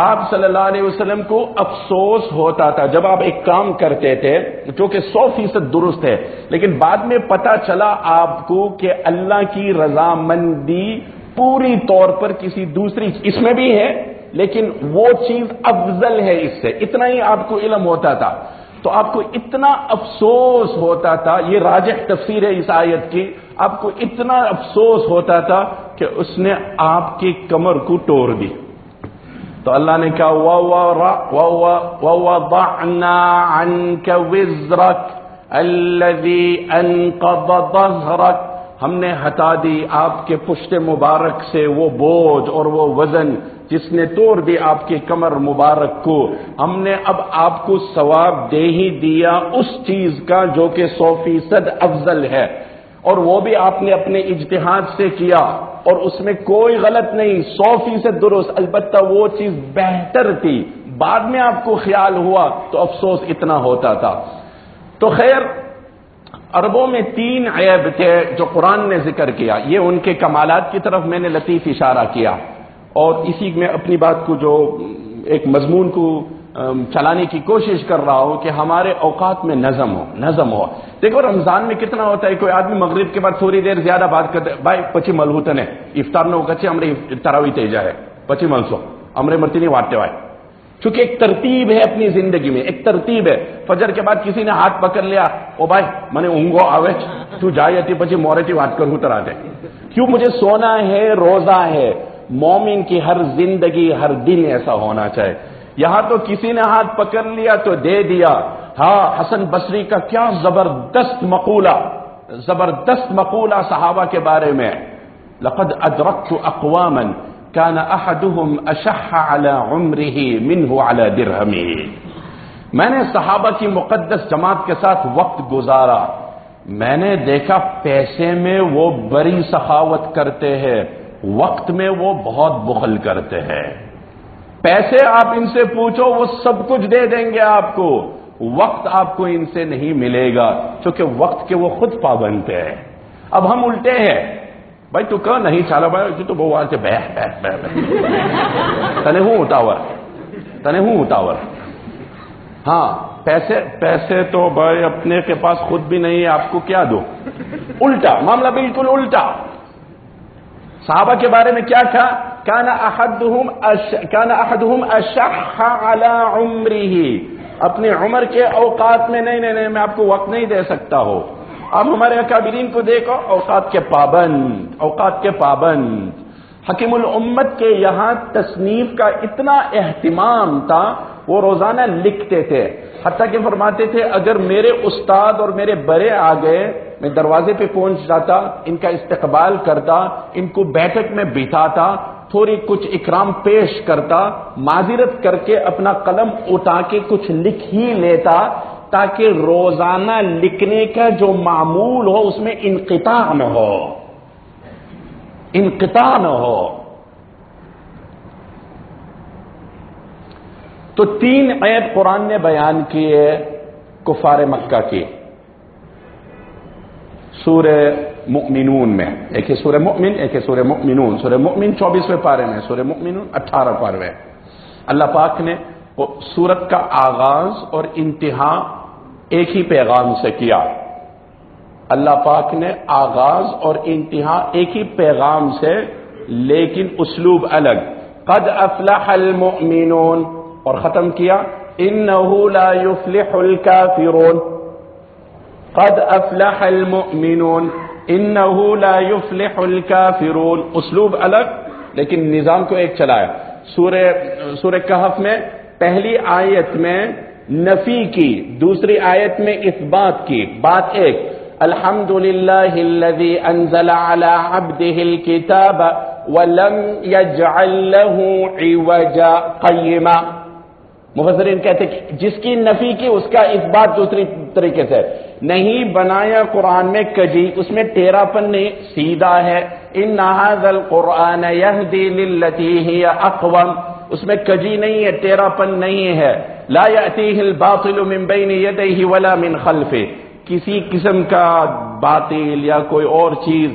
آپ صلی اللہ علیہ وسلم کو افسوس ہوتا تھا جب آپ ایک کام کرتے تھے، جو کہ سو فیصد درست ہے، لیکن بعد میں پتا چلا آپ کو کہ اللہ کی رضامندی پوری طور پر کسی دوسری اس میں بھی ہے، لیکن وہ چیز افضل ہے اس سے۔ اتنا ہی آپ کو علم ہوتا تھا۔ تو آپ کو اتنا افسوس ہوتا تھا، یہ راجح تفسیر ہے اس آیت کی، آپ کو اتنا افسوس ہوتا تھا کہ اس نے آپ کی کمر کو توڑ دی۔ تو اللہ نے کہا وَوَضَعْنَا عَنْكَ وِزْرَكَ الَّذِي أَنْقَضَ ظَهْرَكَ ہم نے ہٹا دی آپ کے پشت مبارک سے وہ بوجھ اور وہ وزن جس نے توڑ دی آپ کی کمر مبارک کو۔ ہم نے اب آپ کو ثواب دے ہی دیا اس چیز کا جو کہ سو فیصد افضل ہے۔ اور وہ بھی آپ نے اپنے اجتہاد سے کیا۔ اور اس میں کوئی غلط نہیں، سو فیصد درست۔ البتہ وہ چیز بہتر تھی۔ بعد میں آپ کو خیال ہوا تو افسوس اتنا ہوتا تھا۔ تو خیر عربوں میں تین عیب تھے جو قرآن نے ذکر کیا۔ یہ ان کے کمالات کی طرف میں نے لطیف اشارہ کیا۔ اور اسی میں اپنی بات کو جو ایک مضمون کو چلانے کی کوشش کر رہا ہوں کہ ہمارے اوقات میں نظم ہو نظم ہو۔ دیکھو رمضان میں کتنا ہوتا ہے، کوئی آدمی مغرب کے بعد تھوڑی دیر زیادہ بات کرتے، بھائی پچی ملحوتن ہے افطار نو کچھ ہمارے تراوی تیجا ہے پچی ملسو ہمارے مرتی نہیں واٹتے بھائی چونکہ ایک ترتیب ہے اپنی زندگی میں، ایک ترتیب ہے۔ فجر کے بعد کسی نے ہاتھ پکڑ لیا، او بھائی، میں نے اونگو آوے، تو جائے تھی پچی مورتی وات کر اتر آتے کیوں مجھے سونا ہے، روزہ ہے؟ مومن کی ہر زندگی، ہر دن ایسا ہونا چاہے۔ یہاں تو کسی نے ہاتھ پکڑ لیا تو دے دیا۔ ہاں حسن بصری کا کیا زبردست مقولہ زبردست مقولہ صحابہ کے بارے میں لقد ادرکت اقواما كان احدهم اشح على عمره منه على درهمه میں نے صحابہ کی مقدس جماعت کے ساتھ وقت گزارا۔ میں نے دیکھا پیسے میں وہ بڑی سخاوت کرتے ہیں، وقت میں وہ بہت بخل کرتے ہیں۔ پیسے آپ ان سے پوچھو، وہ سب کچھ دے دیں گے آپ کو۔ وقت آپ کو ان سے نہیں ملے گا، چونکہ وقت کے وہ خود پابند ہے اب ہم الٹے ہیں۔ بھائی تو کہ نہیں چالا بھائی تو بہو آج بہ بہ تنے ہوں اتاور، تنے ہوں اتاور۔ ہاں پیسے پیسے تو بھائی اپنے کے پاس خود بھی نہیں ہے آپ کو کیا دو الٹا، معاملہ بالکل الٹا۔ صحابہ کے بارے میں کیا تھا؟ كان احدهم أش... كان اشح على عمره اپنی عمر کے اوقات میں، نہیں نہیں نہیں، میں آپ کو وقت نہیں دے سکتا ہو اب ہمارے اکابرین کو دیکھو، اوقات کے پابند، اوقات کے پابند۔ حکیم الامت کے یہاں تصنیف کا اتنا اہتمام تھا، وہ روزانہ لکھتے تھے۔ حتیٰ کہ فرماتے تھے، اگر میرے استاد اور میرے بڑے آ گئے میں دروازے پہ پہنچ جاتا، ان کا استقبال کرتا، ان کو بیٹھک میں بٹھاتا، تھوڑی کچھ اکرام پیش کرتا، معذرت کر کے اپنا قلم اٹھا کے کچھ لکھ ہی لیتا تاکہ روزانہ لکھنے کا جو معمول ہو اس میں انقطاع نہ ہو۔ انقطاع نہ ہو۔ تو تین عیب قرآن نے بیان کیے کفار مکہ کی۔ سورہ مؤمنون میں۔ ایک ہے سورہ مؤمن، ایک ہے سورہ مؤمنون۔ سورہ مؤمن چوبیسویں پارے میں، سورہ مؤمنون اٹھارہ پارے اللہ پاک نے سورت کا آغاز اور انتہا ایک ہی پیغام سے کیا۔ اللہ پاک نے آغاز اور انتہا ایک ہی پیغام سے، لیکن اسلوب الگ۔ قد افلح المؤمنون۔ اور ختم کیا۔ انہو لا يفلح الكافرون۔ قد افلح المؤمنون۔ انہو لا يفلح الكافرون۔ اسلوب الگ، لیکن نظام کو ایک چلایا۔ سورہ سورہ کہف میں پہلی آیت میں نفی کی، دوسری آیت میں اس بات کی، بات ایک الحمد للہ انزل على عبده الكتاب ولم يجعل له عوجا قيما مفسرین کہتے کہ جس کی نفی کی، اس کا اس بات دوسری طریقے سے۔ نہیں بنایا قرآن میں کجی، اس میں ٹیرا پن نہیں، سیدھا ہے۔ ان قرآن ہی اقوام اس میں کجی نہیں ہے ٹیرا پن نہیں ہے۔ لا يأتيه الباطل من بين يديه ولا من خلفه کسی قسم کا باطل یا کوئی اور چیز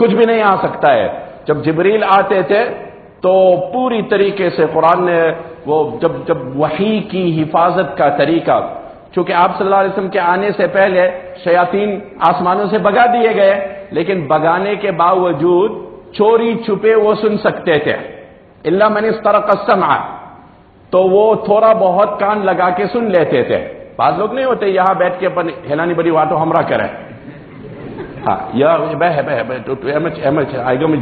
کچھ بھی نہیں آ سکتا ہے۔ جب جبریل آتے تھے تو پوری طریقے سے قرآن نے وہ جب جب وحی کی حفاظت کا طریقہ، چونکہ آپ صلی اللہ علیہ وسلم کے آنے سے پہلے شیاطین آسمانوں سے بگا دیے گئے، لیکن بگانے کے باوجود چوری چھپے وہ سن سکتے تھے۔ اللہ من استرق السمع. تو وہ تھوڑا بہت کان لگا کے سن لیتے تھے. بعض لوگ نہیں ہوتے یہاں بیٹھ کے اپن ہلانی بڑی واٹو ہمراہ کرے ہاں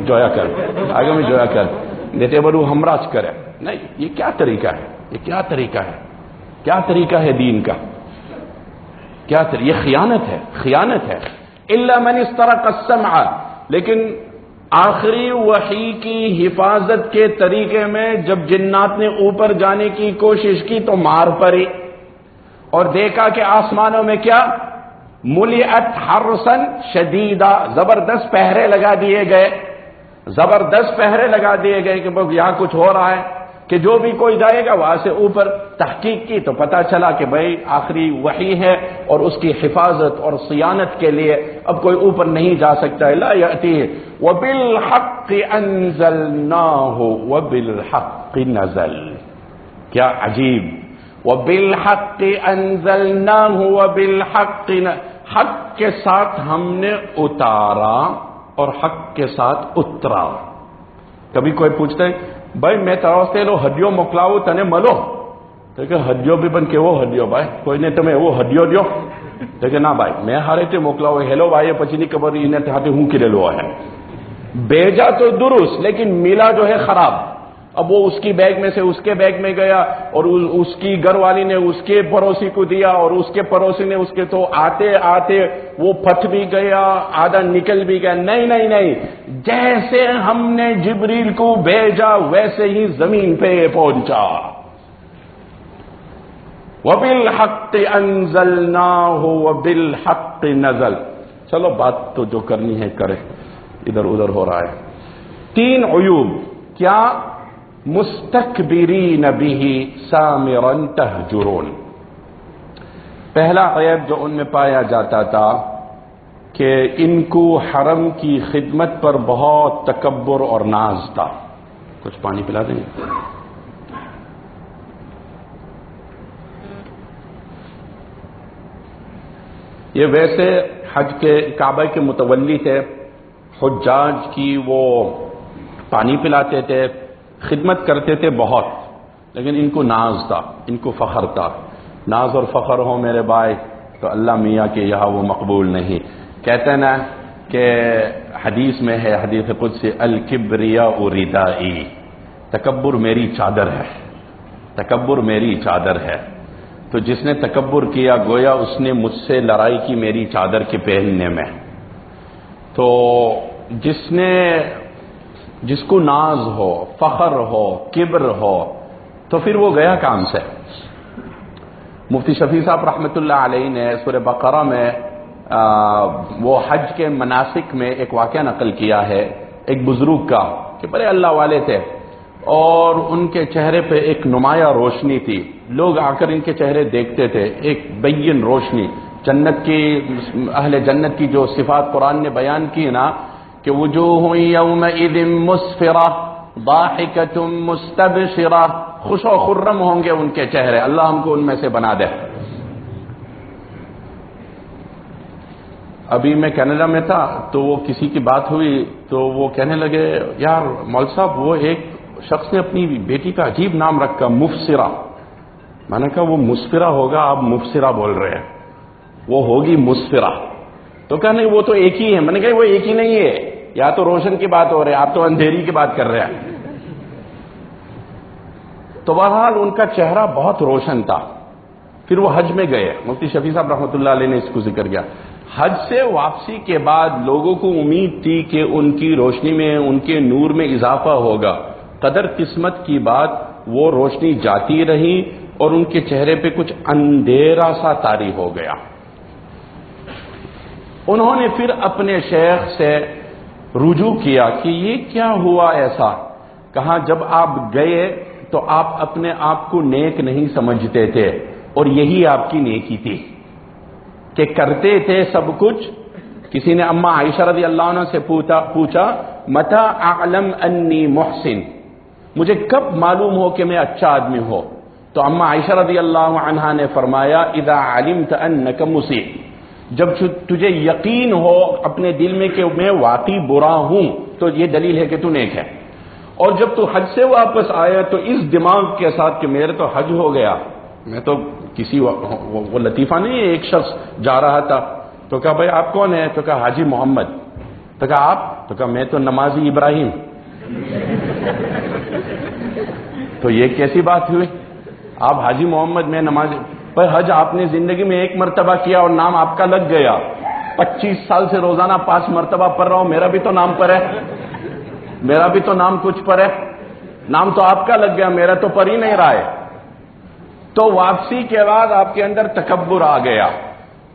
جویا کر آئے گا میں جویا کر. دیتے بڑو ہمراج کرے نہیں، یہ کیا طریقہ ہے؟ یہ کیا طریقہ ہے؟ کیا طریقہ ہے دین کا؟ کیا یہ خیانت ہے خیانت ہے. اللہ من اس طرح قسم لیکن آخری وحی کی حفاظت کے طریقے میں جب جنات نے اوپر جانے کی کوشش کی تو مار پڑی۔ اور دیکھا کہ آسمانوں میں کیا؟ ملیت ہرسن شدیدہ زبردست پہرے لگا دیے گئے۔ زبردست پہرے لگا دیے گئے کہ یہاں کچھ ہو رہا ہے کہ جو بھی کوئی جائے گا وہاں سے اوپر تحقیق کی تو پتا چلا کہ بھائی آخری وحی ہے اور اس کی حفاظت اور سیانت کے لیے اب کوئی اوپر نہیں جا سکتا لا یاتی وہ بالحق انزل نہ ہو وہ بالحق نزل۔ کیا عجیب۔ وہ بالحق انزل نہ ہو وہ بالحق حق کے ساتھ ہم نے اتارا اور حق کے ساتھ اترا۔ کبھی کوئی پوچھتا ہے، بھائی میں تراستے لو ہڈیوں موکلاؤ تنے ملو۔ تو کہ ہڈیوں بھی بن کے وہ ہڈیوں، بھائی کوئی نے تمہیں وہ ہڈیوں دیو۔ تو کہ نہ بھائی میں ہارے تے موکلاؤ ہیلو بھائی پچی نہیں کبر انہیں تھاتے ہوں کرے لو ہے بیجا تو درست لیکن ملا جو ہے خراب اب وہ اس کی بیگ میں سے اس کے بیگ میں گیا اور اس کی گھر والی نے اس کے پڑوسی کو دیا اور اس کے پڑوسی نے اس کے تو آتے آتے وہ پھٹ بھی گیا آدھا نکل بھی گیا نہیں نہیں نہیں جیسے ہم نے جبریل کو بھیجا ویسے ہی زمین پہ پہنچا وبل حق انزل نہ ہو حق نزل۔ چلو بات تو جو کرنی ہے کرے۔ ادھر ادھر ہو رہا ہے۔ تین عیوب۔ کیا مستقبری نبی سامرن تہجرون پہلا عیب جو ان میں پایا جاتا تھا کہ ان کو حرم کی خدمت پر بہت تکبر اور ناز تھا۔ کچھ پانی پلا دیں گے؟ یہ ویسے حج کے کعبہ کے متولی تھے، حجاج کی وہ پانی پلاتے تھے، خدمت کرتے تھے بہت، لیکن ان کو ناز تھا، ان کو فخر تھا۔ ناز اور فخر ہو میرے بھائی، تو اللہ میاں کے یہاں وہ مقبول نہیں۔ کہتے نا کہ حدیث میں ہے، حدیث خود سے الکبریا اریدا تکبر میری چادر ہے، تکبر میری چادر ہے۔ تو جس نے تکبر کیا، گویا اس نے مجھ سے لڑائی کی میری چادر کے پہننے میں۔ تو جس نے، جس کو ناز ہو، فخر ہو، کبر ہو، تو پھر وہ گیا کام سے۔ مفتی شفیع صاحب رحمۃ اللہ علیہ نے سور بقرہ میں وہ حج کے مناسک میں ایک واقعہ نقل کیا ہے۔ ایک بزرگ کا، کہ بڑے اللہ والے تھے۔ اور ان کے چہرے پہ ایک نمایاں روشنی تھی۔ لوگ آ کر ان کے چہرے دیکھتے تھے۔ ایک بین روشنی۔ جنت کی، اہل جنت کی جو صفات قرآن نے بیان کی نا، کہ وجوہ یومئذ مسفرہ ضاحکت مستبشرہ۔ خوش و خرم ہوں گے ان کے چہرے۔ اللہ ہم کو ان میں سے بنا دے۔ ابھی میں کینیڈا میں تھا تو وہ کسی کی بات ہوئی تو وہ کہنے لگے، یار مول صاحب، وہ ایک شخص نے اپنی بیٹی کا عجیب نام رکھا مفسرا میں نے کہا، وہ مسفرا ہوگا، آپ مفسرا بول رہے ہیں۔ وہ ہوگی مسفرا تو کہنے وہ تو ایک ہی ہے۔ میں نے کہا، وہ ایک ہی نہیں ہے۔ یا تو روشن کی بات ہو رہی ہے، آپ تو اندھیری کی بات کر رہے ہیں۔ تو بہرحال ان کا چہرہ بہت روشن تھا۔ پھر وہ حج میں گئے۔ مفتی شفیع صاحب رحمۃ اللہ علیہ نے اس کو ذکر کیا۔ حج سے واپسی کے بعد لوگوں کو امید تھی کہ ان کی روشنی میں، ان کے نور میں اضافہ ہوگا۔ قدر قسمت کی بات وہ روشنی جاتی رہی اور ان کے چہرے پہ کچھ اندھیرا سا تاری ہو گیا۔ انہوں نے پھر اپنے شیخ سے رجوع کیا کہ یہ کیا ہوا ایسا؟ کہا، جب آپ گئے تو آپ اپنے آپ کو نیک نہیں سمجھتے تھے اور یہی آپ کی نیکی تھی۔ کہ کرتے تھے سب کچھ؟ کسی نے اما عائشہ رضی اللہ عنہ سے پوچھا متا اعلم انی محسن؟ مجھے کب معلوم ہو کہ میں اچھا آدمی ہو تو اما عائشہ رضی اللہ عنہ نے فرمایا، اذا علمت انک مسیح جب تجھے یقین ہو اپنے دل میں کہ میں واقعی برا ہوں، تو یہ دلیل ہے کہ تو نیک ہے۔ اور جب تو حج سے واپس آیا، تو اس دماغ کے ساتھ کہ میرے تو حج ہو گیا۔ میں تو کسی وہ لطیفہ نہیں ایک شخص جا رہا تھا۔ تو کہا، بھائی، آپ کون ہیں؟ تو کہا، حاجی محمد. تو کہا، آپ؟ تو کہا، میں تو نمازی ابراہیم تو یہ کیسی بات ہوئی؟ آپ حاجی محمد میں نمازی بھائی حج آپ نے زندگی میں ایک مرتبہ کیا اور نام آپ کا لگ گیا۔ پچیس سال سے روزانہ پانچ مرتبہ پڑھ رہا ہوں، میرا بھی تو نام پر ہے۔ میرا بھی تو نام کچھ پر ہے۔ نام تو آپ کا لگ گیا، میرا تو پر ہی نہیں رہا ہے۔ تو واپسی کے بعد آپ کے اندر تکبر آ گیا۔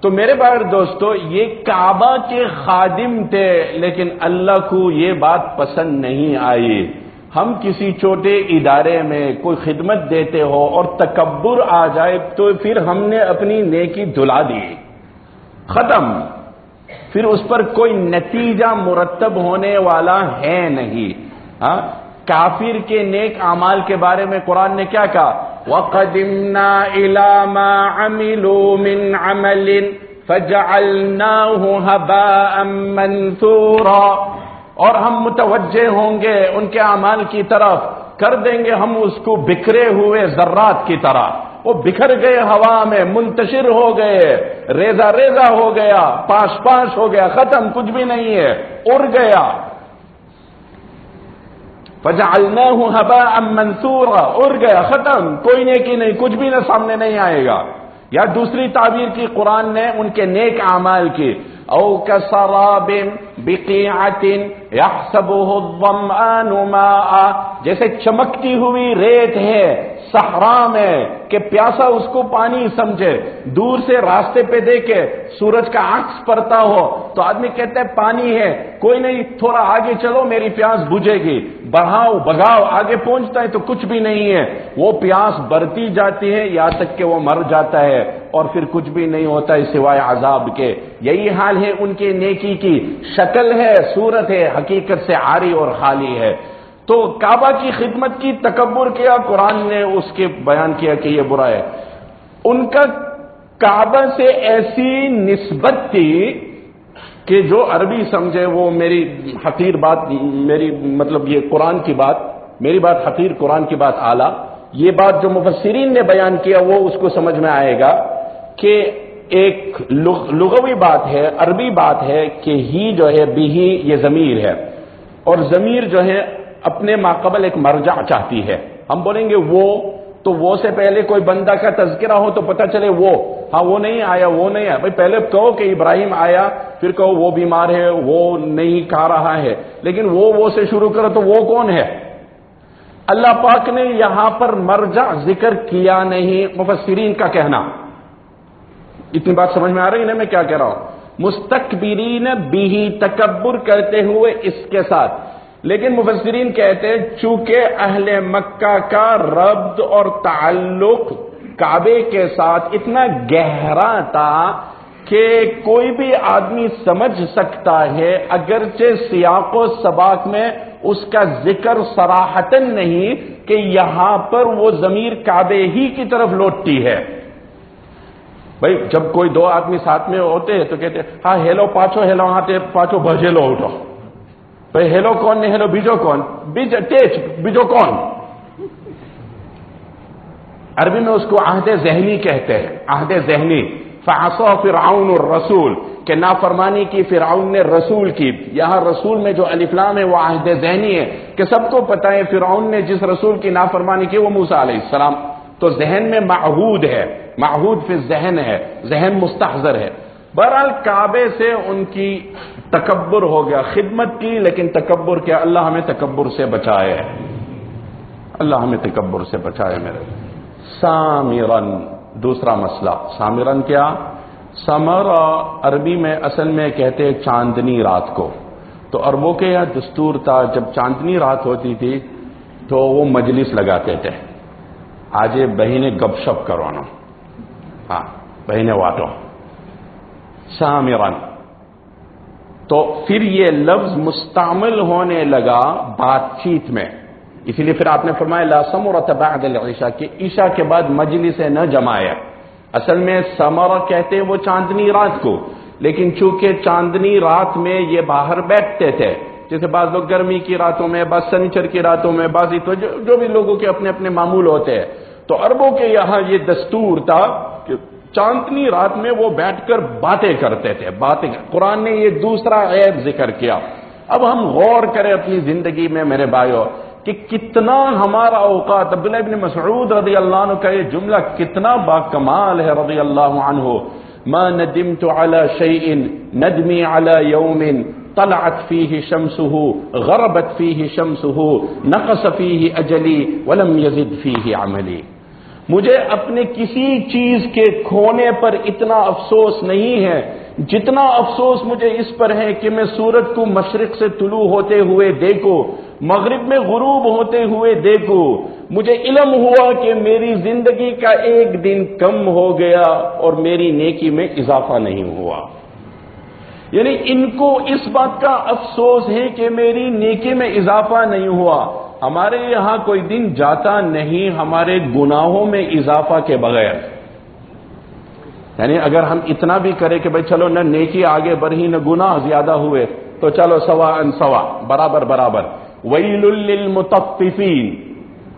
تو میرے بھائی دوستو، یہ کعبہ کے خادم تھے، لیکن اللہ کو یہ بات پسند نہیں آئی۔ ہم کسی چھوٹے ادارے میں کوئی خدمت دیتے ہو اور تکبر آ جائے تو پھر ہم نے اپنی نیکی دلا دی۔ ختم۔ پھر اس پر کوئی نتیجہ مرتب ہونے والا ہے نہیں۔ ہاں کافر کے نیک اعمال کے بارے میں قرآن نے کیا کہا؟ وَقَدِمْنَا إِلَى مَا عَمِلُوا مِنْ عَمَلٍ فَجَعَلْنَاهُ هَبَاءً مَنْثُورًا۔ اور ہم متوجہ ہوں گے ان کے اعمال کی طرف، کر دیں گے ہم اس کو بکھرے ہوئے ذرات کی طرح۔ وہ بکھر گئے، ہوا میں منتشر ہو گئے ریزا ریزا ہو گیا، پاش پاش ہو گیا، ختم، کچھ بھی نہیں ہے، اڑ گیا۔ فجعلناه ہوں ہبا منصورا اڑ گیا، ختم، کوئی نیکی نہیں، کچھ بھی نہ سامنے نہیں آئے گا۔ یا دوسری تعبیر کی قرآن نے ان کے نیک اعمال کی۔ او کسراب بقیعت یحسبه الظمآن ماء. جیسے چمکتی ہوئی ریت ہے، صحرا میں، کہ پیاسا اس کو پانی سمجھے، دور سے راستے پہ دیکھے، سورج کا عکس پڑتا ہو، تو آدمی کہتا ہے پانی ہے، کوئی نہیں، تھوڑا آگے چلو، میری پیاس بجھے گی۔ بڑھاؤ، بگاؤ، آگے پہنچتا ہے تو کچھ بھی نہیں ہے۔ وہ پیاس بڑھتی جاتی ہے یہاں تک کہ وہ مر جاتا ہے۔ اور پھر کچھ بھی نہیں ہوتا ہے سوائے عذاب کے۔ یہی حال ہے ان کے نیکی کی۔ شکل ہے، صورت ہے، حقیقت سے آری اور خالی ہے۔ تو کعبہ کی خدمت کی تکبر کیا؟ قرآن نے اس کے بیان کیا کہ یہ برا ہے۔ ان کا کعبہ سے ایسی نسبت تھی کہ جو عربی سمجھے، وہ میری حقیر بات، میری مطلب یہ قرآن کی بات، میری بات حقیر قرآن کی بات اعلی۔ یہ بات جو مفسرین نے بیان کیا، وہ اس کو سمجھ میں آئے گا۔ کہ ایک لغوی بات ہے، عربی بات ہے کہ ہی جو ہے، بھی یہ ضمیر ہے۔ اور ضمیر جو ہے، اپنے ماقبل ایک مرجع چاہتی ہے۔ ہم بولیں گے وہ، تو وہ سے پہلے کوئی بندہ کا تذکرہ ہو تو پتہ چلے وہ۔ ہاں وہ نہیں آیا، وہ نہیں آیا۔ بھائی، پہلے کہو کہ ابراہیم آیا، پھر کہو وہ بیمار ہے، وہ نہیں کھا رہا ہے۔ لیکن وہ وہ سے شروع کرو تو وہ کون ہے؟ اللہ پاک نے یہاں پر مرجع ذکر کیا نہیں، مفسرین کا کہنا۔ اتنی بات سمجھ میں آ رہی ہے میں کیا کہہ رہا ہوں؟ مستقبرین بھی تکبر کرتے ہوئے اس کے ساتھ۔ لیکن مفسرین کہتے ہیں چونکہ اہل مکہ کا ربط اور تعلق کعبے کے ساتھ اتنا گہرا تھا کہ کوئی بھی آدمی سمجھ سکتا ہے، اگرچہ سیاق و سباق میں اس کا ذکر سراہتن نہیں کہ یہاں پر وہ ضمیر کعبے ہی کی طرف لوٹتی ہے۔ بھائی جب کوئی دو آدمی ساتھ میں ہوتے ہیں تو کہتے ہیں ہاں ہیلو پانچو ہیلو ہاں پانچو بھجیلو اٹھو۔ بھائی، ہیلو کون نہیں، ہیلو بیجو کون؟ بیج ٹیچ بیجو کون؟ عربی میں اس کو عہد ذہنی کہتے ہیں، عہد ذہنی۔ فعصا فرعون الرسول، کہ نافرمانی کی فرعون نے رسول کی۔ یہاں رسول میں جو الفلام ہے، وہ عہد ذہنی ہے۔ کہ سب کو پتا ہے، فرعون نے جس رسول کی نافرمانی کی، وہ موسا علیہ السلام۔ تو ذہن میں معہود ہے، معہود فی ذہن ہے، ذہن مستحضر ہے۔ بہرحال کعبے سے ان کی تکبر ہو گیا، خدمت کی، لیکن تکبر کیا؟ اللہ ہمیں تکبر سے بچائے۔ اللہ ہمیں تکبر سے بچائے میرے۔ سامرن، دوسرا مسئلہ۔ سامرن کیا؟ سمر عربی میں اصل میں کہتے چاندنی رات کو۔ تو اربوں کے یہاں دستور تھا، جب چاندنی رات ہوتی تھی تو وہ مجلس لگاتے تھے۔ آج بہنیں گپ شپ کروانا۔ ہاں بہنیں واٹو۔ سامرن۔ تو پھر یہ لفظ مستعمل ہونے لگا بات چیت میں۔ اسی لیے پھر آپ نے فرمایا لاسم اور بعد العشاء، کہ عشاء کے بعد مجلس نہ جمائے۔ اصل میں سمر کہتے وہ چاندنی رات کو، لیکن چونکہ چاندنی رات میں یہ باہر بیٹھتے تھے، جیسے بعض لوگ گرمی کی راتوں میں، بعض سنیچر کی راتوں میں، بعض تو جو بھی لوگوں کے اپنے اپنے معمول ہوتے ہیں تو اربوں کے یہاں یہ دستور تھا کہ چاندنی رات میں وہ بیٹھ کر باتیں کرتے تھے، باتیں۔ قرآن نے یہ دوسرا عیب ذکر کیا۔ اب ہم غور کریں اپنی زندگی میں میرے بھائیوں کہ کتنا ہمارا اوقات عبداللہ ابن مسعود رضی اللہ عنہ کا یہ جملہ کتنا با کمال ہے رضی اللہ عنہ۔ ما ندمت على شيء ندمي على يوم طلعت فيه شمسه غربت فيه شمسه نقص فيه اجلي ولم يزد فيه عملي مجھے اپنے کسی چیز کے کھونے پر اتنا افسوس نہیں ہے، جتنا افسوس مجھے اس پر ہے کہ میں سورج کو مشرق سے طلوع ہوتے ہوئے دیکھو مغرب میں غروب ہوتے ہوئے دیکھو مجھے علم ہوا کہ میری زندگی کا ایک دن کم ہو گیا اور میری نیکی میں اضافہ نہیں ہوا۔ یعنی ان کو اس بات کا افسوس ہے کہ میری نیکی میں اضافہ نہیں ہوا۔ ہمارے یہاں کوئی دن جاتا نہیں ہمارے گناہوں میں اضافہ کے بغیر۔ یعنی اگر ہم اتنا بھی کریں کہ بھائی چلو نہ نیکی آگے بڑھی نہ گناہ زیادہ ہوئے، تو چلو سوا ان سوا، برابر برابر۔ ویل للمطففین۔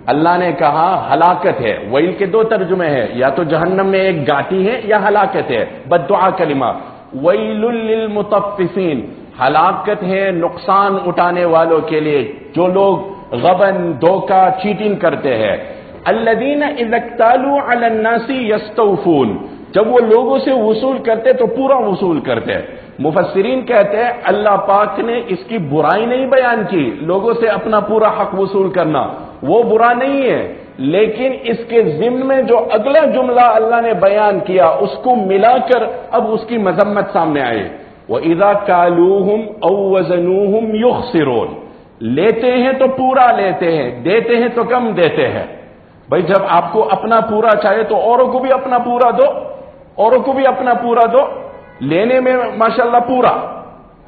اللہ نے کہا ہلاکت ہے۔ ویل کے دو ترجمے ہیں، یا تو جہنم میں ایک گاٹی ہے یا ہلاکت ہے۔ بد دعا کلمہ۔ ویل للمطففین۔ ہلاکت ہے نقصان اٹھانے والوں کے لیے، جو لوگ غبن دھوکا چیٹنگ کرتے ہیں۔ الذین اذا اکتالوا علی الناس یستوفون۔ جب وہ لوگوں سے وصول کرتے تو پورا وصول کرتے مفسرین کہتے ہیں، اللہ پاک نے اس کی برائی نہیں بیان کی۔ لوگوں سے اپنا پورا حق وصول کرنا۔ وہ برا نہیں ہے۔ لیکن اس کے ضمن میں جو اگلا جملہ اللہ نے بیان کیا، اس کو ملا کر اب اس کی مذمت سامنے آئے وہ ادا کالوہم او وزنوہم یخسرون لیتے ہیں تو پورا لیتے ہیں، دیتے ہیں تو کم دیتے ہیں۔ بھائی جب آپ کو اپنا پورا چاہے تو اوروں کو بھی اپنا پورا دو، اوروں کو بھی اپنا پورا دو۔ لینے میں ماشاءاللہ پورا۔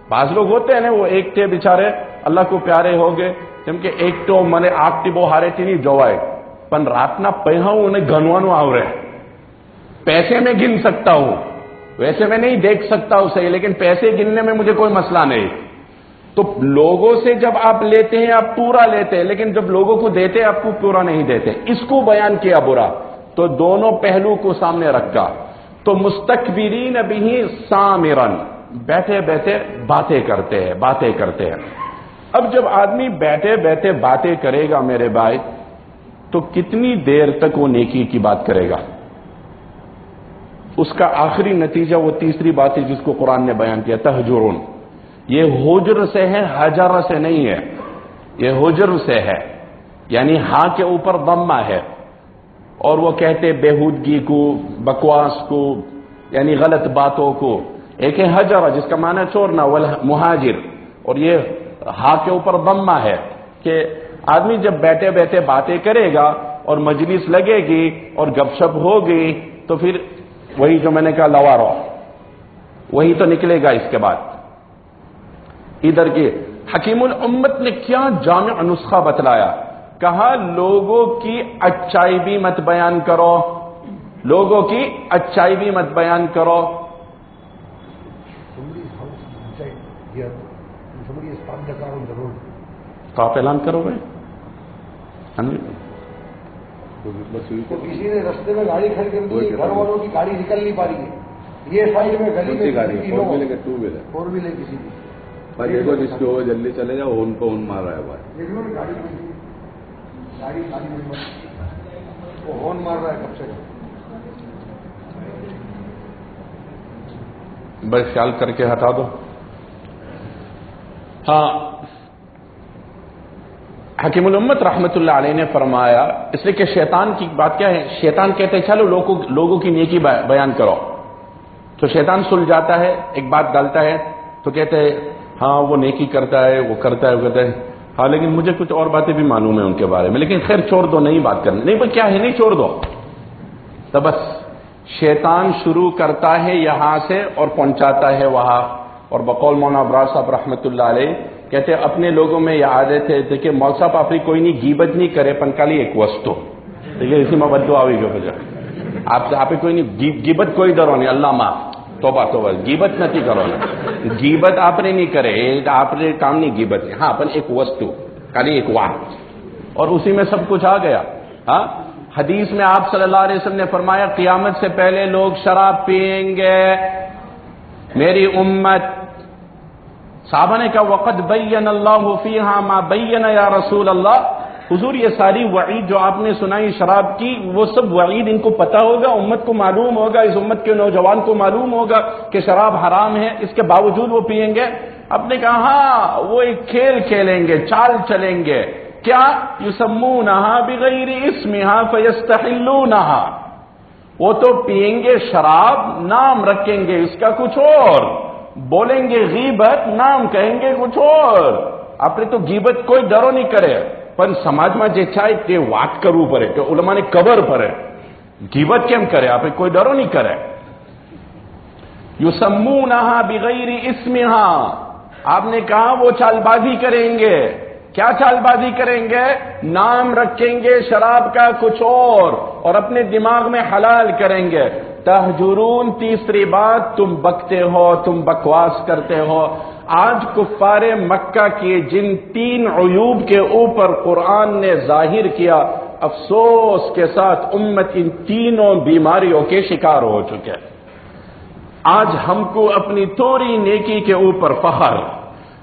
بعض لوگ ہوتے ہیں نا، وہ ایک تھے بےچارے اللہ کو پیارے ہو گئے۔ کیونکہ ایک تو من آپ بو ہارے تھی نہیں جوائے پن رات نہ پہا ہوں انہیں گنوانو آو رہے پیسے میں گن سکتا ہوں ویسے میں نہیں دیکھ سکتا ہوں صحیح لیکن پیسے گننے میں مجھے کوئی مسئلہ نہیں تو لوگوں سے جب آپ لیتے ہیں آپ پورا لیتے ہیں لیکن جب لوگوں کو دیتے آپ کو پورا نہیں دیتے اس کو بیان کیا برا تو دونوں پہلو کو سامنے رکھا تو مستقبرین ابھی سامرن بیٹھے بیٹھے باتیں کرتے ہیں باتیں کرتے ہیں اب جب آدمی بیٹھے بیٹھے باتیں کرے گا میرے بھائی تو کتنی دیر تک وہ نیکی کی بات کرے گا؟ اس کا آخری نتیجہ وہ تیسری بات ہے جس کو قرآن نے بیان کیا تحجرون یہ ہوجر سے ہے ہجر سے نہیں ہے۔ یہ ہوجر سے ہے یعنی ہاں کے اوپر بما ہے۔ اور وہ کہتے بےحودگی کو، بکواس کو یعنی غلط باتوں کو۔ ایک ہے حجر، جس کا معنی چھوڑنا وہ مہاجر اور یہ ہا کے اوپر بما ہے کہ آدمی جب بیٹھے بیٹھے باتیں کرے گا اور مجلس لگے گی اور گپ شپ ہوگی تو پھر وہی جو میں نے کہا لوارو وہی تو نکلے گا اس کے بعد۔ ادھر کے حکیم الامت نے کیا جامع نسخہ بتلایا۔ کہا لوگوں کی اچائی بھی مت بیان کرو۔ لوگوں کی اچائی بھی مت بیان کرو۔ تو؟ آپ اعلان کرو گے کسی نے رستے میں گاڑی کھڑی کر دی گھر والوں کی گاڑی نکل نہیں پا رہی ہے۔ یہ سائڈ میں گلی میں ٹو ویلر فور ویلر کسی کی۔ بھائی دیکھو جس کو جلدی چلے جاؤ اون پہ اون مار رہا ہے بھائی۔ گاڑی گاڑی خالی وہ ہون مار رہا ہے کب سے؟ بس خیال کر کے ہٹا دو۔ ہاں۔ حکیم الامت رحمت اللہ علیہ نے فرمایا، اس لیے کہ شیطان کی بات کیا ہے؟ شیطان کہتے ہیں چلو لوگوں لوگوں کی نیکی بیان کرو۔ تو شیطان سل جاتا ہے، ایک بات ڈالتا ہے، تو کہتے ہیں ہاں وہ نیکی کرتا ہے، وہ کرتا ہے، وہ کہتا ہے۔ ہاں لیکن مجھے کچھ اور باتیں بھی معلوم ہیں ان کے بارے میں۔ لیکن خیر، چھوڑ دو، نہیں بات کرنی۔ نہیں بھائی کیا ہے؟ نہیں، چھوڑ دو۔ تو بس، شیطان شروع کرتا ہے یہاں سے اور پہنچاتا ہے وہاں۔ اور بقول مولانا ابراز صاحب رحمۃ اللہ علیہ کہتے اپنے لوگوں میں یہ عادت ہے، دیکھیے مول صاحب آپ کوئی نہیں گیبت نہیں کرے پنکالی ایک وسطو دیکھیے، اسی میں بدو آئی جو وجہ آپ آپ کوئی نہیں گیبت کوئی ڈرو نہیں، اللہ معاف۔ توبہ توبہ۔ گیبت نہیں کرو نا۔ گیبت آپ نے نہیں کرے آپ نے کام نہیں گیبت ہاں اپن ایک وسطو کالی ایک واٹ اور اسی میں سب کچھ آ گیا۔ ہاں حدیث میں آپ صلی اللہ علیہ وسلم نے فرمایا، قیامت سے پہلے لوگ شراب پیئیں گے۔ میری امت صحابہ نے کہا وقت بین اللہ فیہا ما بین یا رسول اللہ حضور یہ ساری وعید جو آپ نے سنائی، شراب کی، وہ سب وعید ان کو پتا ہوگا، امت کو معلوم ہوگا، اس امت کے نوجوان کو معلوم ہوگا کہ شراب حرام ہے، اس کے باوجود وہ پیئیں گے۔ آپ نے کہا ہاں وہ ایک کھیل کھیلیں گے، چال چلیں گے۔ کیا؟ یو سمو نہا بغیر اسمہا فیستحلونہا۔ وہ تو پیئیں گے، شراب نام رکھیں گے، اس کا کچھ اور۔ بولیں گے غیبت، نام کہیں گے کچھ اور۔ آپ نے تو غیبت کوئی ڈرو نہیں کرے۔ پر سماج میں جے چاہے تے وات کرو پڑے کہ علماء نے کور پڑے۔ غیبت کیم کرے، آپ کوئی ڈرو نہیں کرے۔ یو بغیر اسمہا۔ آپ نے کہا وہ چال بازی کریں گے۔ کیا چال بازی کریں گے؟ نام رکھیں گے، شراب کا کچھ اور اور اپنے دماغ میں حلال کریں گے۔ تہجرون تیسری بات، تم بکتے ہو، تم بکواس کرتے ہو۔ آج کفار مکہ کی جن تین عیوب کے اوپر قرآن نے ظاہر کیا، افسوس کے ساتھ امت ان تینوں بیماریوں کے شکار ہو چکے۔ آج ہم کو اپنی تھوڑی نیکی کے اوپر فخر۔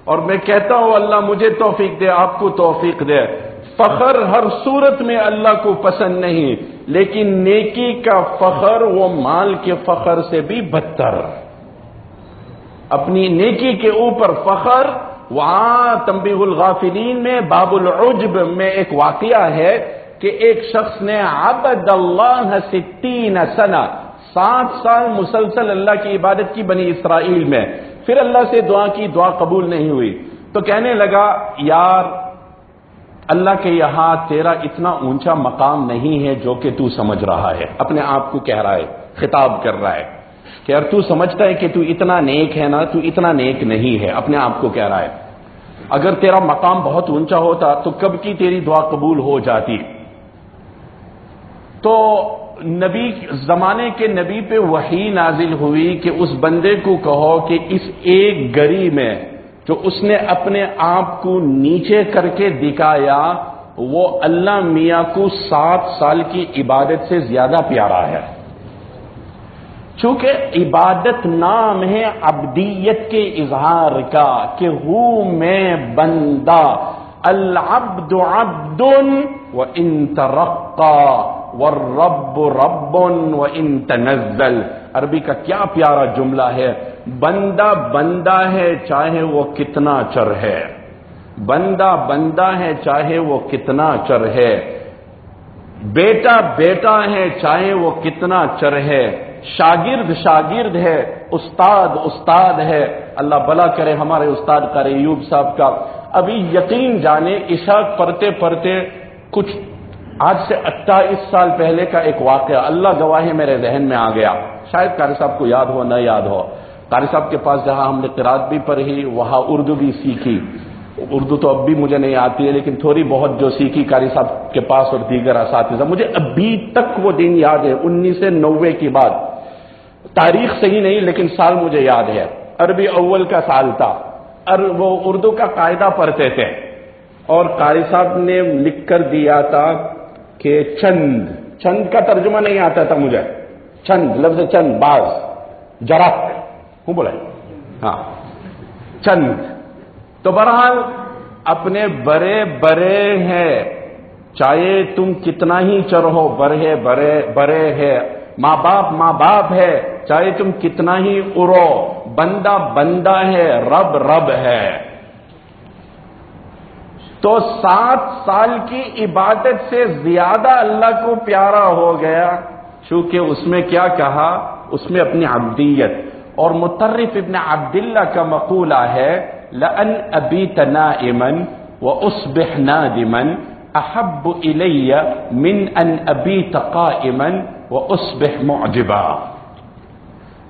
اور میں کہتا ہوں، اللہ مجھے توفیق دے، آپ کو توفیق دے۔ فخر ہر صورت میں اللہ کو پسند نہیں، لیکن نیکی کا فخر وہ مال کے فخر سے بھی بدتر۔ اپنی نیکی کے اوپر فخر، وہاں تمبی الغافلین میں باب العجب میں ایک واقعہ ہے کہ ایک شخص نے عبد اللہ ستین سنہ، سات سال مسلسل اللہ کی عبادت کی بنی اسرائیل میں، پھر اللہ سے دعا کی، دعا قبول نہیں ہوئی۔ تو کہنے لگا، یار اللہ کے یہاں تیرا اتنا اونچا مقام نہیں ہے جو کہ تو سمجھ رہا ہے، اپنے آپ کو کہہ رہا ہے، خطاب کر رہا ہے کہ یار تو سمجھتا ہے کہ تو اتنا نیک ہے نا، تو اتنا نیک نہیں ہے، اپنے آپ کو کہہ رہا ہے۔ اگر تیرا مقام بہت اونچا ہوتا تو کب کی تیری دعا قبول ہو جاتی؟ تو نبی زمانے کے نبی پہ وہی نازل ہوئی کہ اس بندے کو کہو کہ اس ایک گری میں جو اس نے اپنے آپ کو نیچے کر کے دکھایا، وہ اللہ میاں کو سات سال کی عبادت سے زیادہ پیارا ہے۔ چونکہ عبادت نام ہے ابدیت کے اظہار کا کہ ہوں میں بندہ، العبد عبد و ان ترقا والرب رب و ان تنزل۔ عربی کا کیا پیارا جملہ ہے؟ بندہ بندہ ہے چاہے وہ کتنا چر ہے۔ بندہ بندہ ہے چاہے وہ کتنا چر ہے۔ بیٹا بیٹا ہے چاہے وہ کتنا چر ہے۔ شاگرد شاگرد ہے، استاد استاد ہے۔ اللہ بلا کرے ہمارے استاد کرے ایوب صاحب کا۔ ابھی یقین جانے، عشاء پڑھتے پڑھتے کچھ آج سے اٹھائیس سال پہلے کا ایک واقعہ اللہ گواہ میرے ذہن میں آ گیا۔ شاید قاری صاحب کو یاد ہو، نہ یاد ہو۔ قاری صاحب کے پاس جہاں ہم نے قرآد بھی پڑھی، وہاں اردو بھی سیکھی۔ اردو تو اب بھی مجھے نہیں آتی ہے، لیکن تھوڑی بہت جو سیکھی قاری صاحب کے پاس اور دیگر اساتذہ، مجھے ابھی تک وہ دن یاد ہے۔ انیس سو نوے کی بات تاریخ صحیح نہیں، لیکن سال مجھے یاد ہے۔ عربی اول کا سال تھا۔ وہ اردو کا قاعدہ پڑھتے تھے۔ اور قاری صاحب نے لکھ کر دیا تھا کہ چند چند کا ترجمہ نہیں آتا تھا مجھے۔ چند، لفظ چند، باز جرک ہوں بولے؟ ہاں۔ چند۔ تو بہرحال اپنے بڑے بڑے ہیں، چاہے تم کتنا ہی چرہو بڑے بڑے بڑے ہے ماں باپ ماں باپ ہے، چاہے تم کتنا ہی ارو، بندہ بندہ ہے، رب رب ہے۔ تو سات سال کی عبادت سے زیادہ اللہ کو پیارا ہو گیا۔ چونکہ اس میں کیا کہا؟ اس میں اپنی عبدیت۔ اور مترف ابن عبداللہ کا مقولہ ہے لن ابی تنا امن و اسبح نادمن احب الی من ان ابی تقا امن و اسبح معجبا۔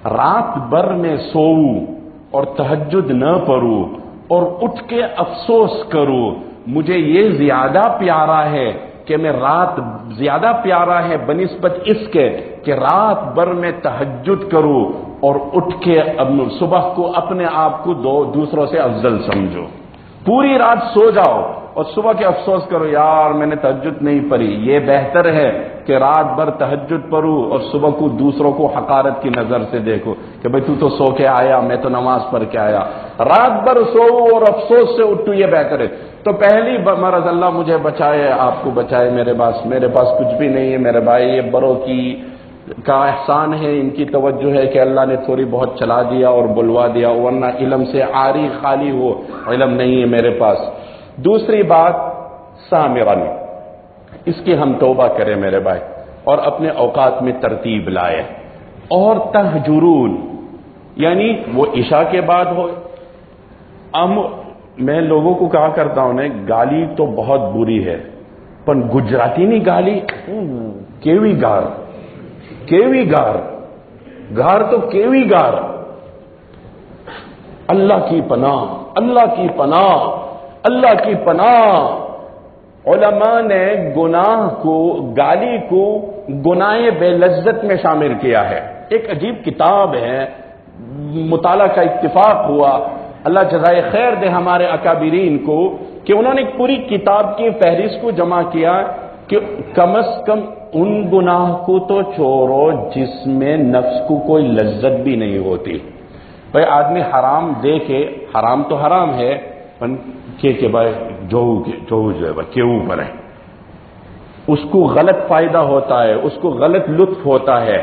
رات بھر میں سوؤں اور تہجد نہ پڑوں اور اٹھ کے افسوس کروں۔ مجھے یہ زیادہ پیارا ہے کہ میں رات زیادہ پیارا ہے بنسبت اس کے کہ رات بھر میں تہجد کروں اور اٹھ کے صبح کو اپنے آپ کو دو دوسروں سے افضل سمجھو پوری رات سو جاؤ اور صبح کے افسوس کرو، یار میں نے تہجد نہیں پڑھی، یہ بہتر ہے۔ کہ رات بھر تہجد پڑھوں اور صبح کو دوسروں کو حقارت کی نظر سے دیکھو کہ بھئی تو تو سو کے آیا، میں تو نماز پڑھ کے آیا۔ رات بھر سو اور افسوس سے اٹھو، یہ بہتر ہے۔ تو پہلی مرض اللہ مجھے بچائے، آپ کو بچائے میرے پاس۔ میرے پاس کچھ بھی نہیں ہے، میرے بھائی، یہ بروں کی کا احسان ہے، ان کی توجہ ہے کہ اللہ نے تھوڑی بہت چلا دیا اور بلوا دیا۔ ورنہ علم سے آری خالی ہو، علم نہیں ہے میرے پاس۔ دوسری بات، سامرن۔ اس کی ہم توبہ کریں میرے بھائی، اور اپنے اوقات میں ترتیب لائے اور تہجرون یعنی وہ عشاء کے بعد ہو ام، میں لوگوں کو کہا کرتا ہوں نے، گالی تو بہت بری ہے، پر گجراتی نہیں گالی؟ کیوی گار کیوی گار گار تو کیوی گار۔ اللہ کی پناہ، اللہ کی پناہ، اللہ کی پناہ۔ علماء نے گناہ کو، گالی کو گناہ بے لذت میں شامل کیا ہے۔ ایک عجیب کتاب ہے، مطالعہ کا اتفاق ہوا۔ اللہ جزائے خیر دے ہمارے اکابرین کو کہ انہوں نے پوری کتاب کی فہرست کو جمع کیا کہ کم از کم ان گناہ کو تو چھوڑو جس میں نفس کو کوئی لذت بھی نہیں ہوتی۔ بھائی، آدمی حرام دے کے حرام تو حرام ہے کہ کہ بھائی جو جو جو ہے بھائی کے ہے۔ اس کو غلط فائدہ ہوتا ہے، اس کو غلط لطف ہوتا ہے،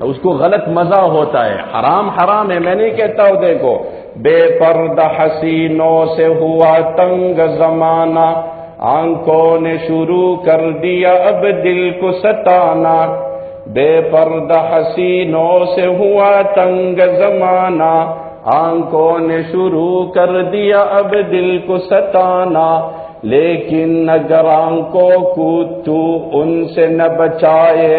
اس کو غلط مزہ ہوتا ہے۔ حرام حرام ہے، میں نہیں کہتا ہوں، دیکھو۔ بے پردہ حسینوں سے ہوا تنگ زمانہ، آنکھوں نے شروع کر دیا اب دل کو ستانا۔ بے پردہ حسینوں سے ہوا تنگ زمانہ آنکھوں نے شروع کر دیا اب دل کو ستانا لیکن اگر آنکھوں کو تو ان سے نہ بچائے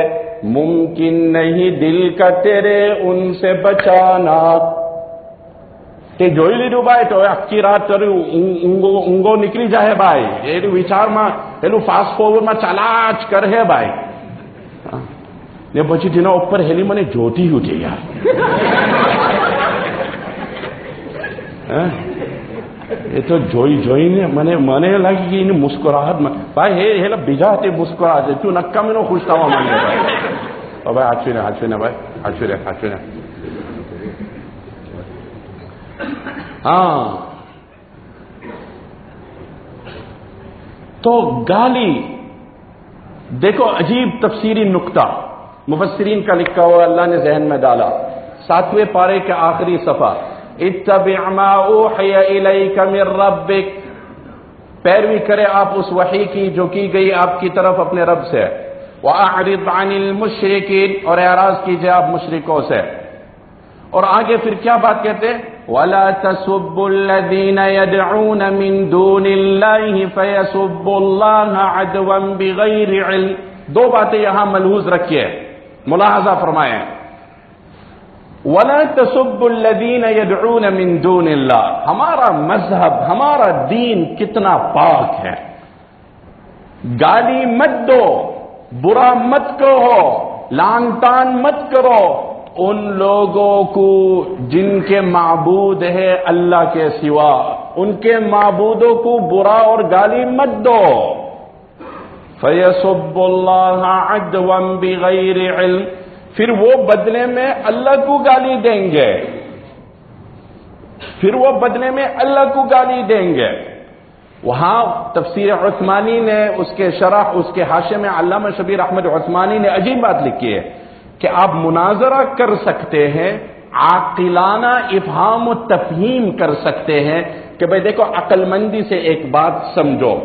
ممکن نہیں دل کا تیرے ان سے بچانا તે જોઈ લીધું ભાઈ તો આખી રાત કર્યું ઊંઘો ઊંઘો નીકળી જાય ભાઈ એ વિચારમાં પેલું ફાસ્ટ ફોરવર્ડમાં ચાલા જ કરે ભાઈ ને પછી તેના ઉપર હેલી મને જોતી ઉઠી યાર એ તો જોઈ જોઈને મને મને લાગી કે એની મુસ્કુરાહટ ભાઈ હે હેલા બીજા હાથે મુસ્કુરાહટ તું નક્કામીનો ખુશ થવા માંગે ભાઈ હાચવીને હાચવીને ભાઈ હાચવીને હાચવીને ہاں تو گالی دیکھو عجیب تفسیری نقطہ مفسرین کا لکھا ہوا اللہ نے ذہن میں ڈالا ساتویں پارے کے آخری صفحہ اتبع ما اوحی الیک من ربک۔ پیروی کرے آپ اس وحی کی جو کی گئی آپ کی طرف اپنے رب سے۔ وَأَعْرِضْ عَنِ الْمُشْرِكِينَ اور اعراض کیجیے آپ مشرکوں سے۔ اور آگے پھر کیا بات کہتے ہیں؟ وَلَا تَسُبُّ الَّذِينَ يَدْعُونَ مِن دُونِ اللَّهِ فَيَسُبُّ اللَّهَ عَدْوًا بِغَيْرِ عِلْمٍ۔ دو باتیں یہاں ملحوظ رکھیے۔ ملاحظہ فرمائیں۔ وَلَا تَسُبُّ الَّذِينَ يَدْعُونَ مِن دُونِ اللَّهِ. ہمارا مذہب، ہمارا دین کتنا پاک ہے۔ گالی مت دو، برا مت کہو لان تان مت کرو۔ ان لوگوں کو جن کے معبود ہے اللہ کے سوا، ان کے معبودوں کو برا اور گالی مت دو۔ فیصب اللہ عدوا بغیر علم۔ پھر وہ بدلے میں اللہ کو گالی دیں گے۔ پھر وہ بدلے میں اللہ کو گالی دیں گے۔ وہاں تفسیر عثمانی نے اس کے شرح، اس کے حاشے میں علامہ شبیر احمد عثمانی نے عجیب بات لکھی ہے کہ آپ مناظرہ کر سکتے ہیں، عاقلانہ افہام و تفہیم کر سکتے ہیں کہ بھائی دیکھو عقل مندی سے ایک بات سمجھو۔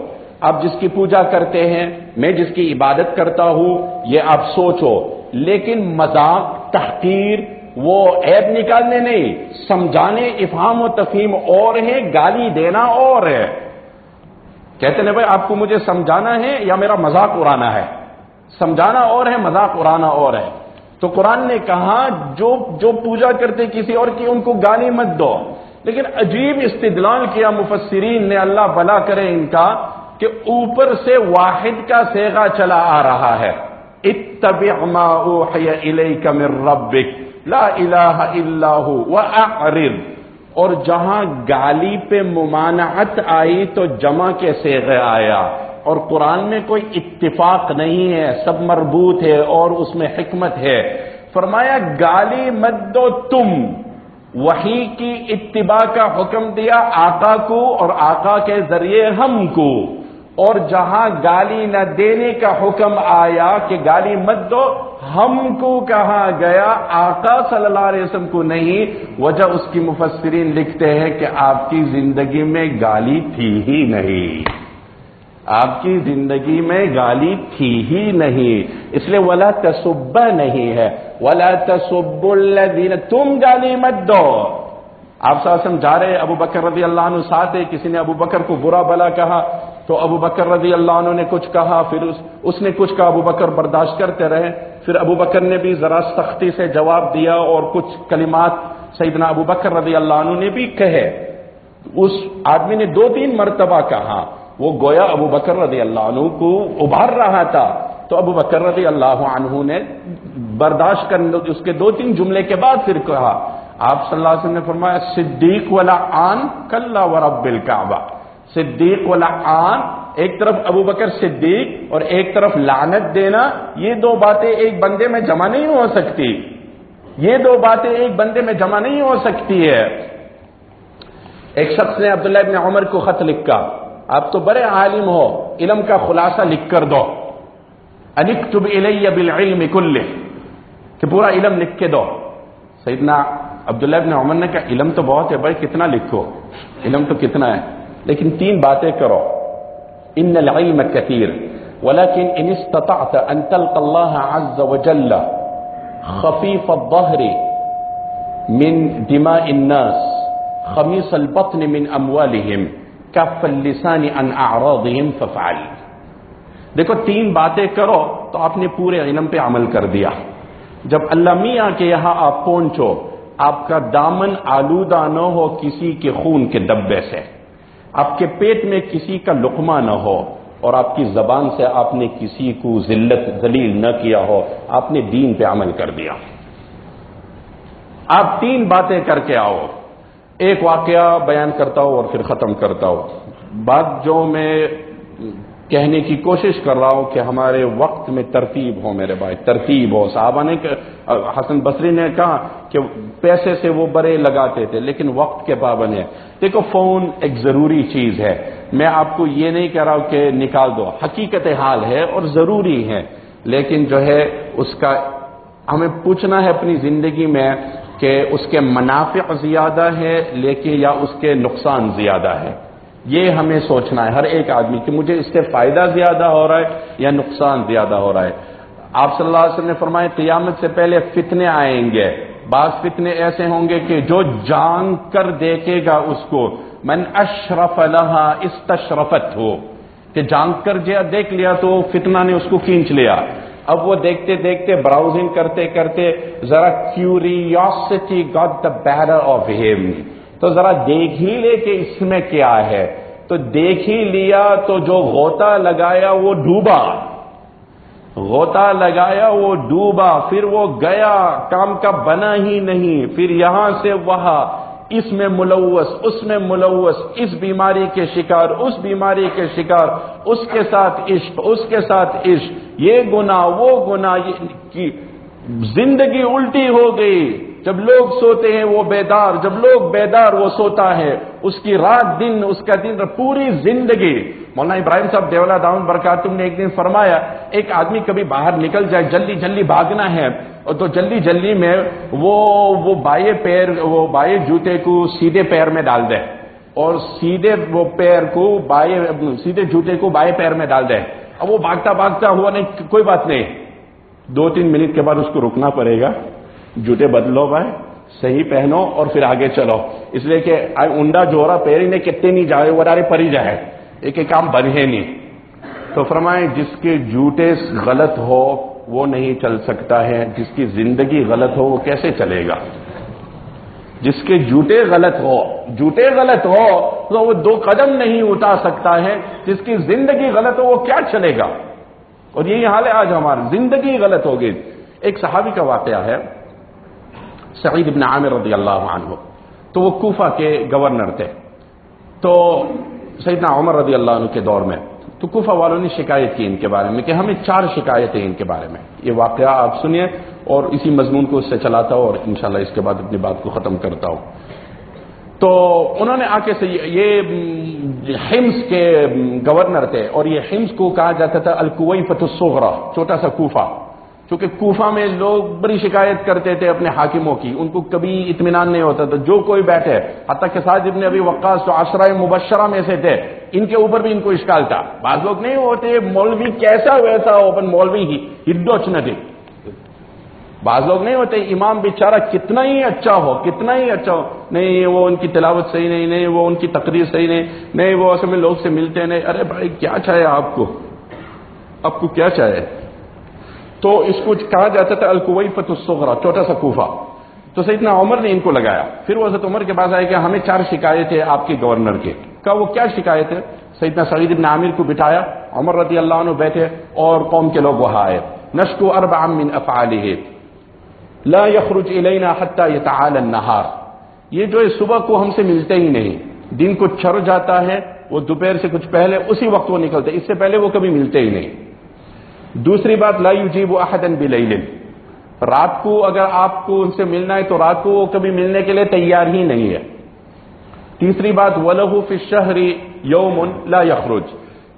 آپ جس کی پوجا کرتے ہیں، میں جس کی عبادت کرتا ہوں، یہ آپ سوچو۔ لیکن مذاق، تحقیر، وہ عیب نکالنے نہیں، سمجھانے، افہام و تفہیم اور ہے گالی دینا اور ہے۔ کہتے ہیں بھائی، آپ کو مجھے سمجھانا ہے یا میرا مذاق اڑانا ہے؟ سمجھانا اور ہے، مذاق اڑانا اور ہے۔ تو قرآن نے کہا، جو جو پوجا کرتے کسی اور کی، ان کو گالی مت دو۔ لیکن عجیب استدلال کیا مفسرین نے، اللہ بلا کرے ان کا، کہ اوپر سے واحد کا سیگا چلا آ رہا ہے۔ اتبع ما اوحی الیک من ربک، لا الہ الا ہو واعرض۔ اور جہاں گالی پہ ممانعت آئی تو جمع کے سیغے آیا۔ اور قرآن میں کوئی اتفاق نہیں ہے، سب مربوط ہے اور اس میں حکمت ہے۔ فرمایا، گالی مت دو تم۔ وہی کی اتباع کا حکم دیا آقا کو اور آقا کے ذریعے ہم کو۔ اور جہاں گالی نہ دینے کا حکم آیا کہ گالی مت دو، ہم کو کہا گیا؟ آقا صلی اللہ علیہ وسلم کو نہیں۔ وجہ اس کی مفسرین لکھتے ہیں کہ آپ کی زندگی میں گالی تھی ہی نہیں۔ آپ کی زندگی میں گالی تھی ہی نہیں۔ اس لیے ولا تصبہ نہیں ہے۔ ولا تصب الذین، تم گالی مت دو۔ آپ جا رہے ابو بکر رضی اللہ عنہ ساتھ ہے کسی نے ابو بکر کو برا بلا کہا۔ تو ابو بکر رضی اللہ عنہ نے کچھ کہا، پھر اس اس نے کچھ کہا، ابو بکر برداشت کرتے رہے۔ پھر ابو بکر نے بھی ذرا سختی سے جواب دیا اور کچھ کلمات سیدنا ابو بکر رضی اللہ عنہ نے بھی کہے۔ اس آدمی نے دو تین مرتبہ کہا۔ وہ گویا ابو بکر رضی اللہ عنہ کو ابھار رہا تھا۔ تو ابو بکر رضی اللہ عنہ نے برداشت کرنے اس کے دو تین جملے کے بعد پھر کہا۔ آپ صلی اللہ علیہ وسلم نے فرمایا، صدیق ولا آن کلّا ورب الکعبہ۔ صدیق ولا آن ایک طرف ابو بکر صدیق اور ایک طرف لعنت دینا، یہ دو باتیں ایک بندے میں جمع نہیں ہو سکتی۔ یہ دو باتیں ایک بندے میں جمع نہیں ہو سکتی ہے۔ ایک شخص نے عبداللہ ابن عمر کو خط لکھا، آپ تو بڑے عالم ہو، علم کا خلاصہ لکھ کر دو۔ انکتب الی بالعلم کلہ، کہ پورا علم لکھ کے دو۔ سیدنا عبداللہ ابن عمر نے کہا، علم تو بہت ہے بھائی، کتنا لکھو؟ علم تو کتنا ہے؟ لیکن تین باتیں کرو۔ ان العلم كثير۔ ولكن ان استطعت ان تلقى الله عز وجل خفيف الظهر من دماء الناس خميس البطن من اموالهم كف اللسان عن اعراضهم فافعل۔ دیکھو، تین باتیں کرو تو آپ نے پورے علم پہ عمل کر دیا۔ جب اللہ میاں کے یہاں آپ پہنچو، آپ کا دامن آلودہ نہ ہو کسی کے خون کے دبے سے۔ آپ کے پیٹ میں کسی کا لقمہ نہ ہو اور آپ کی زبان سے آپ نے کسی کو ذلت ذلیل نہ کیا ہو، آپ نے دین پہ عمل کر دیا۔ آپ تین باتیں کر کے آؤ۔ ایک واقعہ بیان کرتا ہوں اور پھر ختم کرتا ہوں۔ بات جو میں کہنے کی کوشش کر رہا ہوں کہ ہمارے وقت میں ترتیب ہو میرے بھائی، ترتیب ہو۔ صحابہ نے حسن بصری نے کہا کہ پیسے سے وہ برے لگاتے تھے، لیکن وقت کے پابند ہے دیکھو، فون ایک ضروری چیز ہے۔ میں آپ کو یہ نہیں کہہ رہا ہوں کہ نکال دو۔ حقیقت حال ہے اور ضروری ہے لیکن جو ہے، اس کا ہمیں پوچھنا ہے اپنی زندگی میں کہ اس کے منافع زیادہ ہے لیکن یا اس کے نقصان زیادہ ہے یہ ہمیں سوچنا ہے ہر ایک آدمی کہ مجھے اس سے فائدہ زیادہ ہو رہا ہے یا نقصان زیادہ ہو رہا ہے۔ آپ صلی اللہ علیہ وسلم نے فرمایا، قیامت سے پہلے فتنے آئیں گے۔ بعض فتنے ایسے ہوں گے کہ جو جان کر دیکھے گا اس کو۔ من اشرف لہا استشرفت ہو۔ کہ جان کر جیا دیکھ لیا تو فتنہ نے اس کو کھینچ لیا۔ اب وہ دیکھتے دیکھتے براؤزنگ کرتے کرتے ذرا curiosity got the better of him تو ذرا دیکھ ہی لے کہ اس میں کیا ہے۔ تو دیکھ ہی لیا تو جو غوطہ لگایا وہ ڈوبا۔ غوطہ لگایا وہ ڈوبا، پھر وہ گیا، کام کا بنا ہی نہیں۔ پھر یہاں سے وہاں، اس میں ملوث، اس میں ملوث، اس بیماری کے شکار، اس بیماری کے شکار، اس کے ساتھ عشق، اس کے ساتھ عشق۔ یہ گنا وہ گنا زندگی الٹی ہو گئی۔ جب لوگ سوتے ہیں وہ بیدار، جب لوگ بیدار وہ سوتا ہے، اس کی رات دن، اس کا دن، پوری زندگی۔ مولانا ابراہیم صاحب دیولا داؤن برکاتم نے ایک دن فرمایا، ایک آدمی کبھی باہر نکل جائے، جلدی جلدی بھاگنا ہے، اور تو جلدی جلدی میں وہ وہ بائیں پیر، وہ بائیں جوتے کو سیدھے پیر میں ڈال دے، اور سیدھے وہ پیر کو بائیں، سیدھے جوتے کو بائیں پیر میں ڈال دے۔ اب وہ بھاگتا بھاگتا ہوا نہیں، کوئی بات نہیں۔ دو تین منٹ کے بعد اس کو رکنا پڑے گا۔ جوتے بدلو بھائی، صحیح پہنو اور پھر آگے چلو۔ اس لیے کہ انڈا جوڑا پیری نے کتنے نہیں جائے، وہ ڈارے پری جائے۔ ایک ایک کام بنے نہیں۔ تو فرمائیں، جس کے جوتے غلط ہو، وہ نہیں چل سکتا ہے۔ جس کی زندگی غلط ہو، وہ کیسے چلے گا؟ جس کے جوتے غلط ہو، جوتے غلط ہو، تو وہ دو قدم نہیں اٹھا سکتا ہے۔ جس کی زندگی غلط ہو، وہ کیا چلے گا؟ اور یہی حال ہے آج ہماری زندگی غلط ہوگی ایک صحابی کا واقعہ ہے۔ سعید ابن عامر رضی اللہ عنہ. تو وہ کوفہ کے گورنر تھے. تو سیدنا عمر رضی اللہ عنہ کے دور میں تو کوفہ والوں نے شکایت کی ان کے بارے میں کہ ہمیں چار شکایتیں ان کے بارے میں. یہ واقعہ آپ سنیے اور اسی مضمون کو اس سے چلاتا ہوں اور انشاءاللہ اس کے بعد اپنی بات کو ختم کرتا ہوں. تو انہوں نے آ کے سے یہ ہمس کے گورنر تھے اور یہ ہمس کو کہا جاتا تھا الکوئی فتح چھوٹا سا کوفہ. چونکہ کوفہ میں لوگ بڑی شکایت کرتے تھے اپنے حاکموں کی، ان کو کبھی اطمینان نہیں ہوتا تھا، جو کوئی بیٹھے، حتیٰ کے ساتھ ابن ابھی وقاص تو آشرائے مبشرہ میں سے تھے، ان کے اوپر بھی ان کو اشکال تھا۔ بعض لوگ نہیں ہوتے، مولوی کیسا ویسا، اوپن مولوی ہی ہڈوچ نہ دے۔ بعض لوگ نہیں ہوتے، امام بیچارہ کتنا ہی اچھا ہو، کتنا ہی اچھا ہو۔ نہیں وہ ان کی تلاوت صحیح نہیں نہیں، وہ ان کی تقریر صحیح نہیں نہیں، وہ اصل میں لوگ سے ملتے نہیں۔ ارے بھائی، کیا چاہے آپ کو؟ آپ کو کیا چاہے؟ تو اس کو کہا جاتا تھا الکوئی فتح چھوٹا سا کوفہ۔ تو سیدنا عمر نے ان کو لگایا۔ پھر وہ حضرت عمر کے پاس آئے کہ ہمیں چار شکایت ہے آپ کے گورنر کے۔ کہا وہ کیا شکایت ہے؟ سیدنا سعید ابن عامر کو بٹھایا۔ عمر رضی اللہ عنہ بیٹھے اور قوم کے لوگ وہاں آئے۔ نشکو اربع من افعاله۔ لا يخرج الینا حتى يتعالى النهار یہ جو ہے، صبح کو ہم سے ملتے ہی نہیں۔ دن کو چھر جاتا ہے، وہ دوپہر سے کچھ پہلے، اسی وقت وہ نکلتے۔ اس سے پہلے وہ کبھی ملتے ہی نہیں۔ دوسری بات لا يجيب احدا بليل رات کو اگر آپ کو ان سے ملنا ہے تو رات کو وہ کبھی ملنے کے لیے تیار ہی نہیں ہے۔ تیسری بات ولہ فی الشہر یوم لا یخرج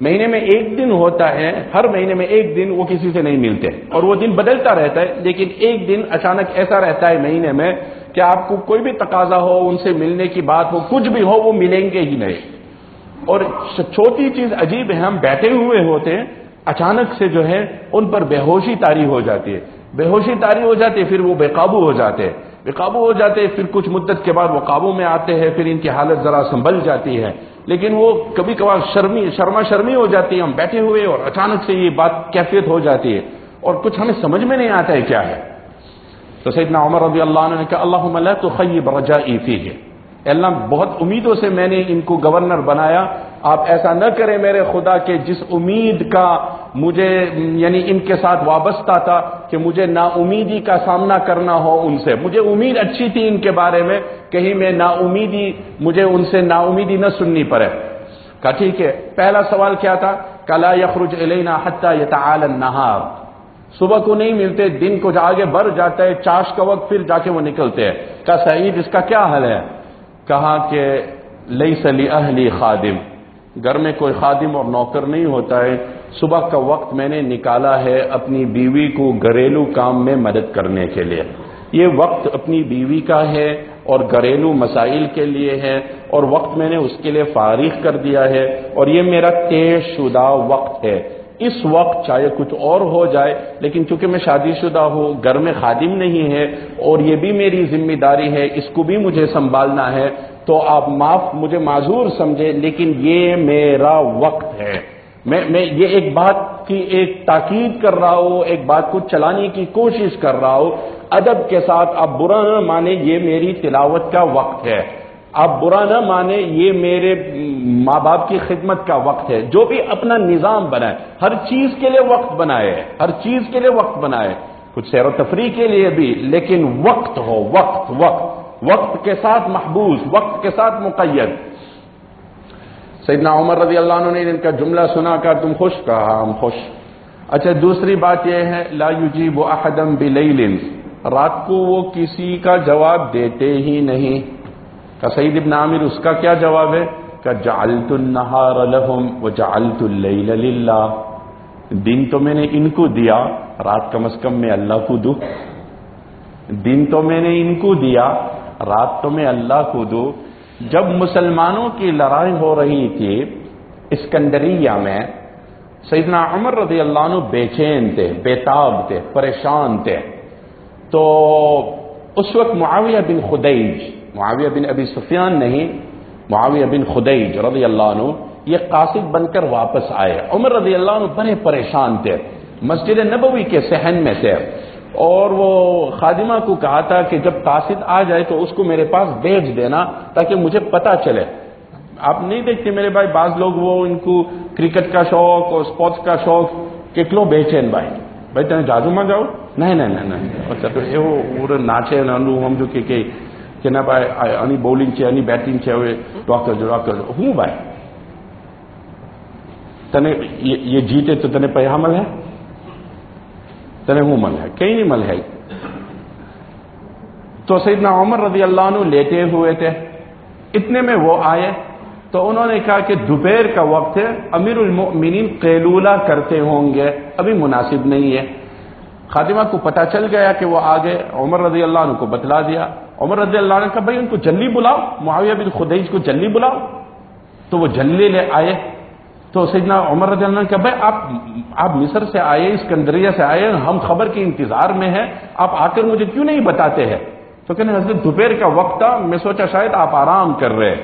مہینے میں ایک دن ہوتا ہے، ہر مہینے میں ایک دن وہ کسی سے نہیں ملتے۔ اور وہ دن بدلتا رہتا ہے، لیکن ایک دن اچانک ایسا رہتا ہے مہینے میں کہ آپ کو کوئی بھی تقاضا ہو، ان سے ملنے کی بات ہو، کچھ بھی ہو، وہ ملیں گے ہی نہیں۔ اور چھوٹی چیز عجیب ہے، ہم بیٹھے ہوئے ہوتے ہیں اچانک سے جو ہے ان پر بے ہوشی تاری ہو جاتی ہے۔ بے ہوشی تاری ہو جاتی ہے پھر وہ بے قابو ہو جاتے ہیں۔ بے قابو ہو جاتے ہیں پھر کچھ مدت کے بعد وہ قابو میں آتے ہیں، پھر ان کی حالت ذرا سنبھل جاتی ہے۔ لیکن وہ کبھی کبھار شرمی، شرما شرمی ہو جاتی ہے ہم بیٹھے ہوئے اور اچانک سے یہ بات کیفیت ہو جاتی ہے۔ اور کچھ ہمیں سمجھ میں نہیں آتا ہے کیا ہے۔ تو سیدنا عمر رضی اللہ عنہ نے کہا اللہ لا تخیب رجائی فیہ۔ اللہ، بہت امیدوں سے میں نے ان کو گورنر بنایا۔ آپ ایسا نہ کریں میرے خدا کہ جس امید کا مجھے یعنی ان کے ساتھ وابستہ تھا کہ مجھے نا امیدی کا سامنا کرنا ہو ان سے۔ مجھے امید اچھی تھی ان کے بارے میں، کہیں میں نا امیدی مجھے ان سے نا امیدی نہ سننی پڑے۔ کہا ٹھیک ہے، پہلا سوال کیا تھا؟ کلا یخرج علینا حتیٰ یتعال النہار۔ صبح کو نہیں ملتے، دن کو آگے بڑھ جاتا ہے چاش کا وقت پھر جا کے وہ نکلتے ہیں۔ کہا، سعید، اس کا کیا حل ہے؟ کہا کہ لئی سلی اہلی خادم۔ گھر میں کوئی خادم اور نوکر نہیں ہوتا ہے۔ صبح کا وقت میں نے نکالا ہے اپنی بیوی کو گھریلو کام میں مدد کرنے کے لیے۔ یہ وقت اپنی بیوی کا ہے اور گھریلو مسائل کے لیے ہے اور وقت میں نے اس کے لیے فارغ کر دیا ہے اور یہ میرا طے شدہ وقت ہے۔ اس وقت چاہے کچھ اور ہو جائے، لیکن چونکہ میں شادی شدہ ہوں، گھر میں خادم نہیں ہے اور یہ بھی میری ذمہ داری ہے، اس کو بھی مجھے سنبھالنا ہے۔ تو آپ معاف مجھے معذور سمجھے لیکن یہ میرا وقت ہے۔ میں میں یہ ایک بات کی ایک تاکید کر رہا ہوں، ایک بات کو چلانے کی کوشش کر رہا ہوں۔ ادب کے ساتھ آپ برا نہ مانے یہ میری تلاوت کا وقت ہے۔ آپ برا نہ مانے یہ میرے ماں باپ کی خدمت کا وقت ہے۔ جو بھی اپنا نظام بنائے، ہر چیز کے لیے وقت بنائے، ہر چیز کے لیے وقت بنائے۔ کچھ سیر و تفریح کے لیے بھی، لیکن وقت ہو، وقت وقت۔ وقت کے ساتھ محبوس وقت کے ساتھ مقید۔ سیدنا عمر رضی اللہ عنہ نے ان کا جملہ سنا کر تم خوش؟ کہا، ہم خوش۔ اچھا دوسری بات یہ ہے، لا یجیب احدم بلیل۔ رات کو وہ کسی کا جواب دیتے ہی نہیں۔ کہ سعید ابن عامر، اس کا کیا جواب ہے؟ کہ جعلت النہار لہم وجعلت اللیل للہ۔ دن تو میں نے ان کو دیا، رات کم از کم میں اللہ کو دوں۔ دن تو میں نے ان کو دیا رات تو میں اللہ کو دوں جب مسلمانوں کی لڑائی ہو رہی تھی اسکندریہ میں، سیدنا عمر رضی اللہ عنہ بے چین تھے بےتاب تھے، پریشان تھے۔ تو اس وقت معاویہ بن خدیج، معاویہ بن ابی سفیان نہیں، معاویہ بن خدیج رضی اللہ عنہ یہ قاصد بن کر واپس آئے۔ عمر رضی اللہ عنہ بڑے پریشان تھے، مسجد نبوی کے صحن میں تھے۔ اور وہ خادمہ کو کہا تھا کہ جب قاصد آ جائے تو اس کو میرے پاس بھیج دینا تاکہ مجھے پتا چلے۔ آپ نہیں دیکھتے میرے بھائی، بعض لوگ وہ ان کو کرکٹ کا شوق اور اسپورٹس کا شوق کتلو بیچین بھائی۔ بھائی تین جادو میں جاؤ۔ نہیں نہیں نہیں اچھا تو એવું નાચે અને અનુ بھائی કે કે કે ના ભાઈ આની બોલિંગ છે ڈاکٹر બેટિંગ છે હવે ડોક કરજો ડોક કરજો હું ભાઈ مل ہے کئی مل ہے۔ تو سیدنا عمر رضی اللہ عنہ لیٹے ہوئے تھے۔ اتنے میں وہ آئے۔ تو انہوں نے کہا کہ دوپہر کا وقت ہے، امیر المؤمنین قیلولہ کرتے ہوں گے۔ ابھی مناسب نہیں ہے۔ خادمہ کو پتہ چل گیا کہ وہ آگے عمر رضی اللہ عنہ کو بتلا دیا۔ عمر رضی اللہ عنہ کہا بھائی ان کو جلدی بلاؤ، معاویہ بن خدیج کو جلدی بلاؤ۔ تو وہ جلدی لے آئے۔ تو سیدنا عمر رضی اللہ عنہ کہا، بھائی، آپ آپ مصر سے آئے، اسکندریہ سے آئے، ہم خبر کے انتظار میں ہیں، آپ آ کر مجھے کیوں نہیں بتاتے ہیں؟ تو کہنے حضرت، دوپہر کا وقت تھا، میں سوچا شاید آپ آرام کر رہے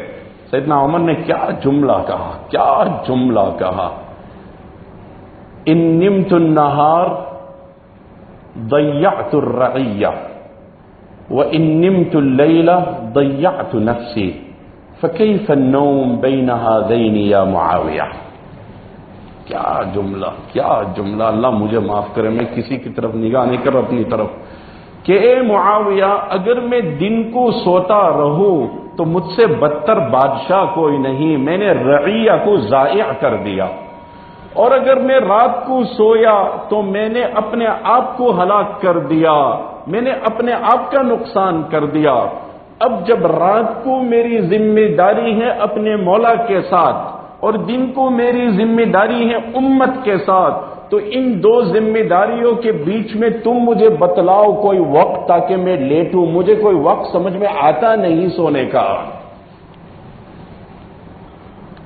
سیدنا عمر نے کیا جملہ کہا، کیا جملہ کہا؟ ان نمت النہار ضيعت الرعية وإن نمت الليلة ضيعت نفسي فكيف النوم بين هذين يا معاوية کیا جملہ کیا جملہ؟ اللہ مجھے معاف کرے، میں کسی کی طرف نگاہ نہیں کر اپنی طرف۔ کہ اے معاویہ، اگر میں دن کو سوتا رہوں تو مجھ سے بدتر بادشاہ کوئی نہیں، میں نے رعیہ کو ضائع کر دیا۔ اور اگر میں رات کو سویا تو میں نے اپنے آپ کو ہلاک کر دیا، میں نے اپنے آپ کا نقصان کر دیا۔ اب جب رات کو میری ذمہ داری ہے اپنے مولا کے ساتھ اور دن کو میری ذمہ داری ہے امت کے ساتھ، تو ان دو ذمہ داریوں کے بیچ میں تم مجھے بتلاؤ کوئی وقت تاکہ میں لیٹوں، مجھے کوئی وقت سمجھ میں آتا نہیں سونے کا۔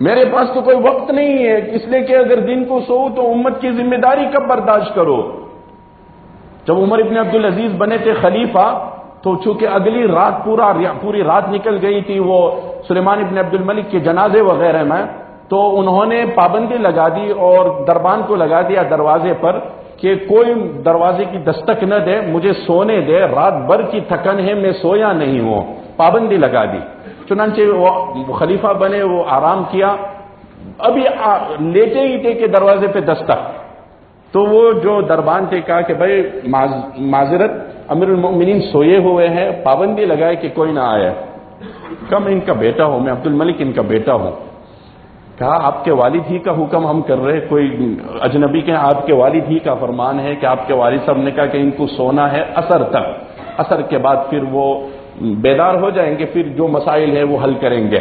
میرے پاس تو کوئی وقت نہیں ہے، اس لیے کہ اگر دن کو سو تو امت کی ذمہ داری کب برداشت کرو؟ جب عمر ابن عبد العزیز بنے تھے خلیفہ، تو چونکہ اگلی رات پورا پوری رات نکل گئی تھی وہ سلیمان ابن عبد الملک کے جنازے وغیرہ میں تو انہوں نے پابندی لگا دی اور دربان کو لگا دیا دروازے پر کہ کوئی دروازے کی دستک نہ دے، مجھے سونے دے، رات بھر کی تھکن ہے، میں سویا نہیں ہوں۔ پابندی لگا دی۔ چنانچہ وہ خلیفہ بنے، وہ آرام کیا۔ ابھی لیٹے ہی تھے کہ دروازے پہ دستک۔ تو وہ جو دربان تھے کہا کہ بھائی معذرت، امیر المؤمنین سوئے ہوئے ہیں، پابندی لگائے کہ کوئی نہ آئے۔ کم ان کا بیٹا ہوں، میں عبد الملک ان کا بیٹا ہوں۔ کہا، آپ کے والد ہی کا حکم ہم کر رہے کوئی اجنبی کے آپ کے والد ہی کا فرمان ہے کہ آپ کے والد صاحب نے کہا کہ ان کو سونا ہے اثر تک۔ اثر کے بعد پھر وہ بیدار ہو جائیں گے، پھر جو مسائل ہیں وہ حل کریں گے۔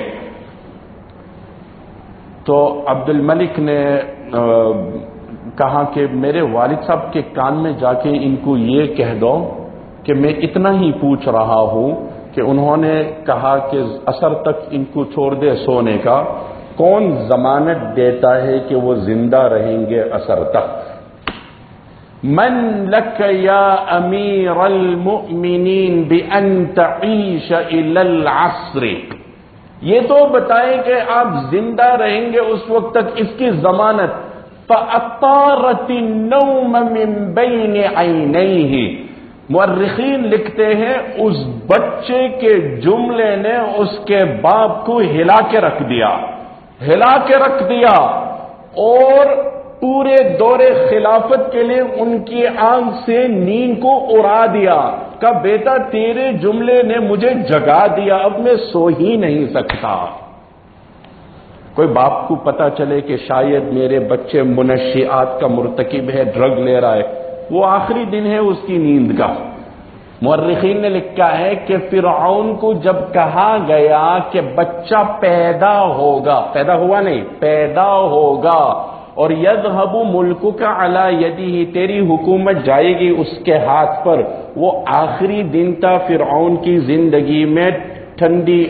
تو عبد الملک نے کہا کہ میرے والد صاحب کے کان میں جا کے ان کو یہ کہہ دو کہ میں اتنا ہی پوچھ رہا ہوں کہ انہوں نے کہا کہ اثر تک ان کو چھوڑ دے سونے کا۔ کون ضمانت دیتا ہے کہ وہ زندہ رہیں گے اثر تک؟ من لك يا امیر المؤمنین بان تعيش الى العصر؟ یہ تو بتائیں کہ آپ زندہ رہیں گے اس وقت تک اس کی ضمانت۔ فاطارت النوم من بين عينيه۔ مورخین لکھتے ہیں، اس بچے کے جملے نے اس کے باپ کو ہلا کے رکھ دیا۔ ہلا کے رکھ دیا اور پورے دور خلافت کے لیے ان کی آنکھ سے نیند کو اڑا دیا کہ بیٹا تیرے جملے نے مجھے جگا دیا، اب میں سو ہی نہیں سکتا۔ کوئی باپ کو پتا چلے کہ شاید میرے بچے منشیات کا مرتکب ہے، ڈرگ لے رہا ہے۔ وہ آخری دن ہے اس کی نیند کا۔ مورخین نے لکھا ہے کہ فرعون کو جب کہا گیا کہ بچہ پیدا ہوگا، پیدا ہوا نہیں، پیدا ہوگا، اور ید حبو ملک کا اللہ یدی ہی تیری حکومت جائے گی اس کے ہاتھ پر، وہ آخری دن تھا فرعون کی زندگی میں ٹھنڈی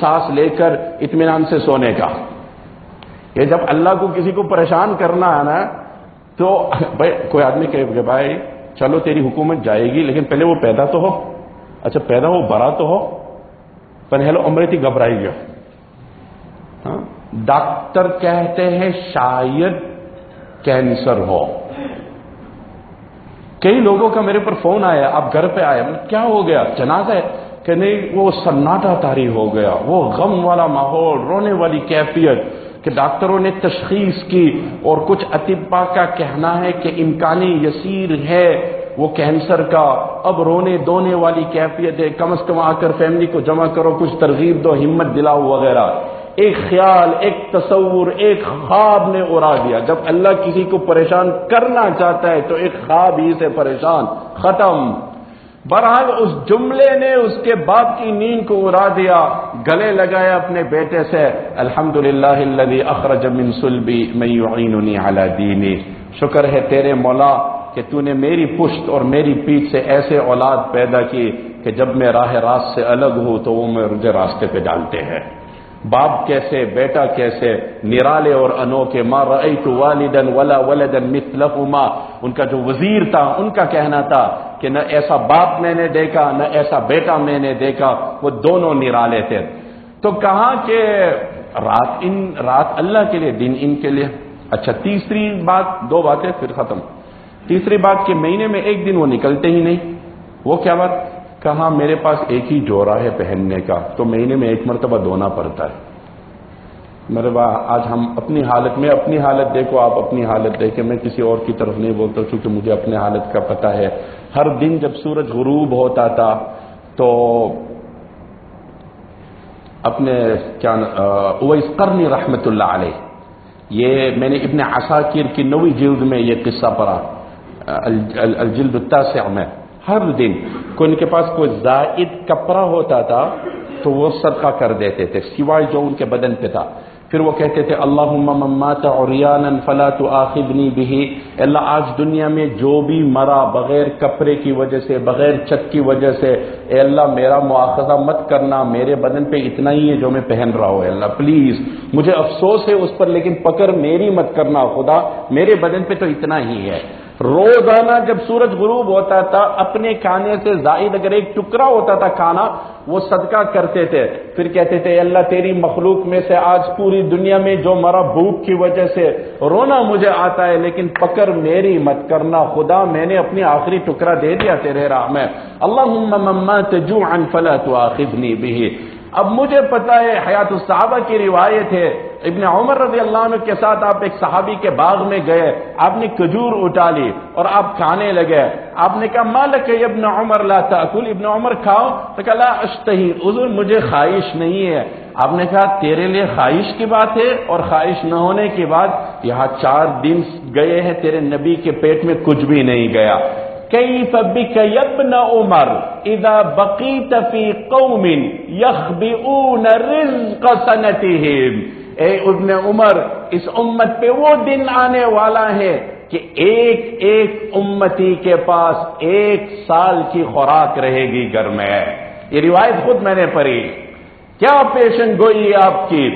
سانس لے کر اطمینان سے سونے کا۔ کہ جب اللہ کو کسی کو پریشان کرنا ہے نا، تو بھائی، کوئی آدمی کہے کہ بھائی چلو تیری حکومت جائے گی، لیکن پہلے وہ پیدا تو ہو۔ اچھا پیدا ہو بڑا تو ہو۔ پہلے عمرے تھی، گھبرائی گیا۔ ہاں؟ ڈاکٹر کہتے ہیں شاید کینسر ہو۔ کئی لوگوں کا میرے پر فون آیا، آپ گھر پہ آئے۔ کیا ہو گیا؟ جنازہ ہے۔ کہ نہیں، وہ سناٹا تاری ہو گیا۔ وہ غم والا ماحول، رونے والی کیفیت۔ کہ ڈاکٹروں نے تشخیص کی اور کچھ اطبا کا کہنا ہے کہ امکانی یسیر ہے وہ کینسر کا۔ اب رونے دونے والی کیفیت ہے، کم از کم آ کر فیملی کو جمع کرو، کچھ ترغیب دو، ہمت دلاؤ وغیرہ۔ ایک خیال، ایک تصور، ایک خواب نے اڑا دیا۔ جب اللہ کسی کو پریشان کرنا چاہتا ہے تو ایک خواب ہی سے پریشان، ختم۔ بہرحال اس جملے نے اس کے باپ کی نیند کو اڑا دیا، گلے لگایا اپنے بیٹے سے الحمد للہ اخرج من سلبی میں علی دینی. شکر ہے تیرے مولا کہ تو نے میری پشت اور میری پیٹ سے ایسے اولاد پیدا کی کہ جب میں راہ راست سے الگ ہوں تو وہ مجھے راستے پہ ڈالتے ہیں۔ باپ کیسے، بیٹا کیسے، نرالے اور انوکھے ماں، رأیت والدن ولا ولدن مثلہما۔ ان کا جو وزیر تھا، ان کا کہنا تھا کہ نہ ایسا باپ میں نے دیکھا، نہ ایسا بیٹا میں نے دیکھا، وہ دونوں نرالے تھے۔ تو کہا کہ رات ان، رات اللہ کے لیے، دن ان کے لیے۔ اچھا تیسری بات، دو باتیں، پھر ختم۔ تیسری بات کہ مہینے میں ایک دن وہ نکلتے ہی نہیں۔ وہ کیا بات؟ کہا، میرے پاس ایک ہی جوڑا ہے پہننے کا، تو مہینے میں ایک مرتبہ دھونا پڑتا ہے۔ میرے آج ہم اپنی حالت میں اپنی حالت دیکھو، آپ اپنی حالت دیکھیں۔ میں کسی اور کی طرف نہیں بولتا، چونکہ مجھے اپنے حالت کا پتہ ہے۔ ہر دن جب سورج غروب ہوتا تھا، تو اپنے، کیا اویس کرنی رحمت اللہ علیہ، یہ میں نے ابن عساکر کی نوی جلد میں یہ قصہ پڑھا الجلد التاسع میں۔ ہر دن کوئی ان کے پاس کوئی زائد کپڑا ہوتا تھا، تو وہ صدقہ کر دیتے تھے، سوائے جو ان کے بدن پہ تھا۔ پھر وہ کہتے تھے اللہ ممات اوریان فلا تو آخبنی بھی اللہ، آج دنیا میں جو بھی مرا بغیر کپڑے کی وجہ سے، بغیر چت کی وجہ سے، اے اللہ، میرا مواخذہ مت کرنا، میرے بدن پہ اتنا ہی ہے جو میں پہن رہا ہوں۔ اللہ، پلیز، مجھے افسوس ہے اس پر، لیکن پکڑ میری مت کرنا، خدا، میرے بدن پہ تو اتنا ہی ہے۔ روزانہ جب سورج غروب ہوتا تھا، اپنے کھانے سے زائد اگر ایک ٹکڑا ہوتا تھا کھانا، وہ صدقہ کرتے تھے۔ پھر کہتے تھے اللہ، تیری مخلوق میں سے آج پوری دنیا میں جو مرا بھوک کی وجہ سے رونا مجھے آتا ہے، لیکن پکڑ میری مت کرنا۔ خدا، میں نے اپنی آخری ٹکڑا دے دیا تیرے راہ میں۔ اللہ فلا تؤاخذنی بھی اب مجھے پتا ہے، حیات الصحابہ کی روایت ہے، ابن عمر رضی اللہ عنہ کے ساتھ آپ ایک صحابی کے باغ میں گئے، آپ نے کجور اٹھا لی اور آپ کھانے لگے۔ آپ نے کہا، مالک ابن عمر، لا تاکل ابن عمر، کھاؤ۔ تو کہا، لا اشتہی، حضور مجھے خواہش نہیں ہے۔ آپ نے کہا، تیرے لیے خواہش کی بات ہے اور خواہش نہ ہونے کے بعد یہاں چار دن گئے ہیں، تیرے نبی کے پیٹ میں کچھ بھی نہیں گیا۔ كيف بك يا ابن عمر اذا بقيت في قوم يخبئون رزق سنتهم؟ اے ابن عمر، اس امت پہ وہ دن آنے والا ہے کہ ایک ایک امتی کے پاس ایک سال کی خوراک رہے گی گھر میں۔ یہ روایت خود میں نے پڑھی۔ کیا پیشن گوئی آپ کی؟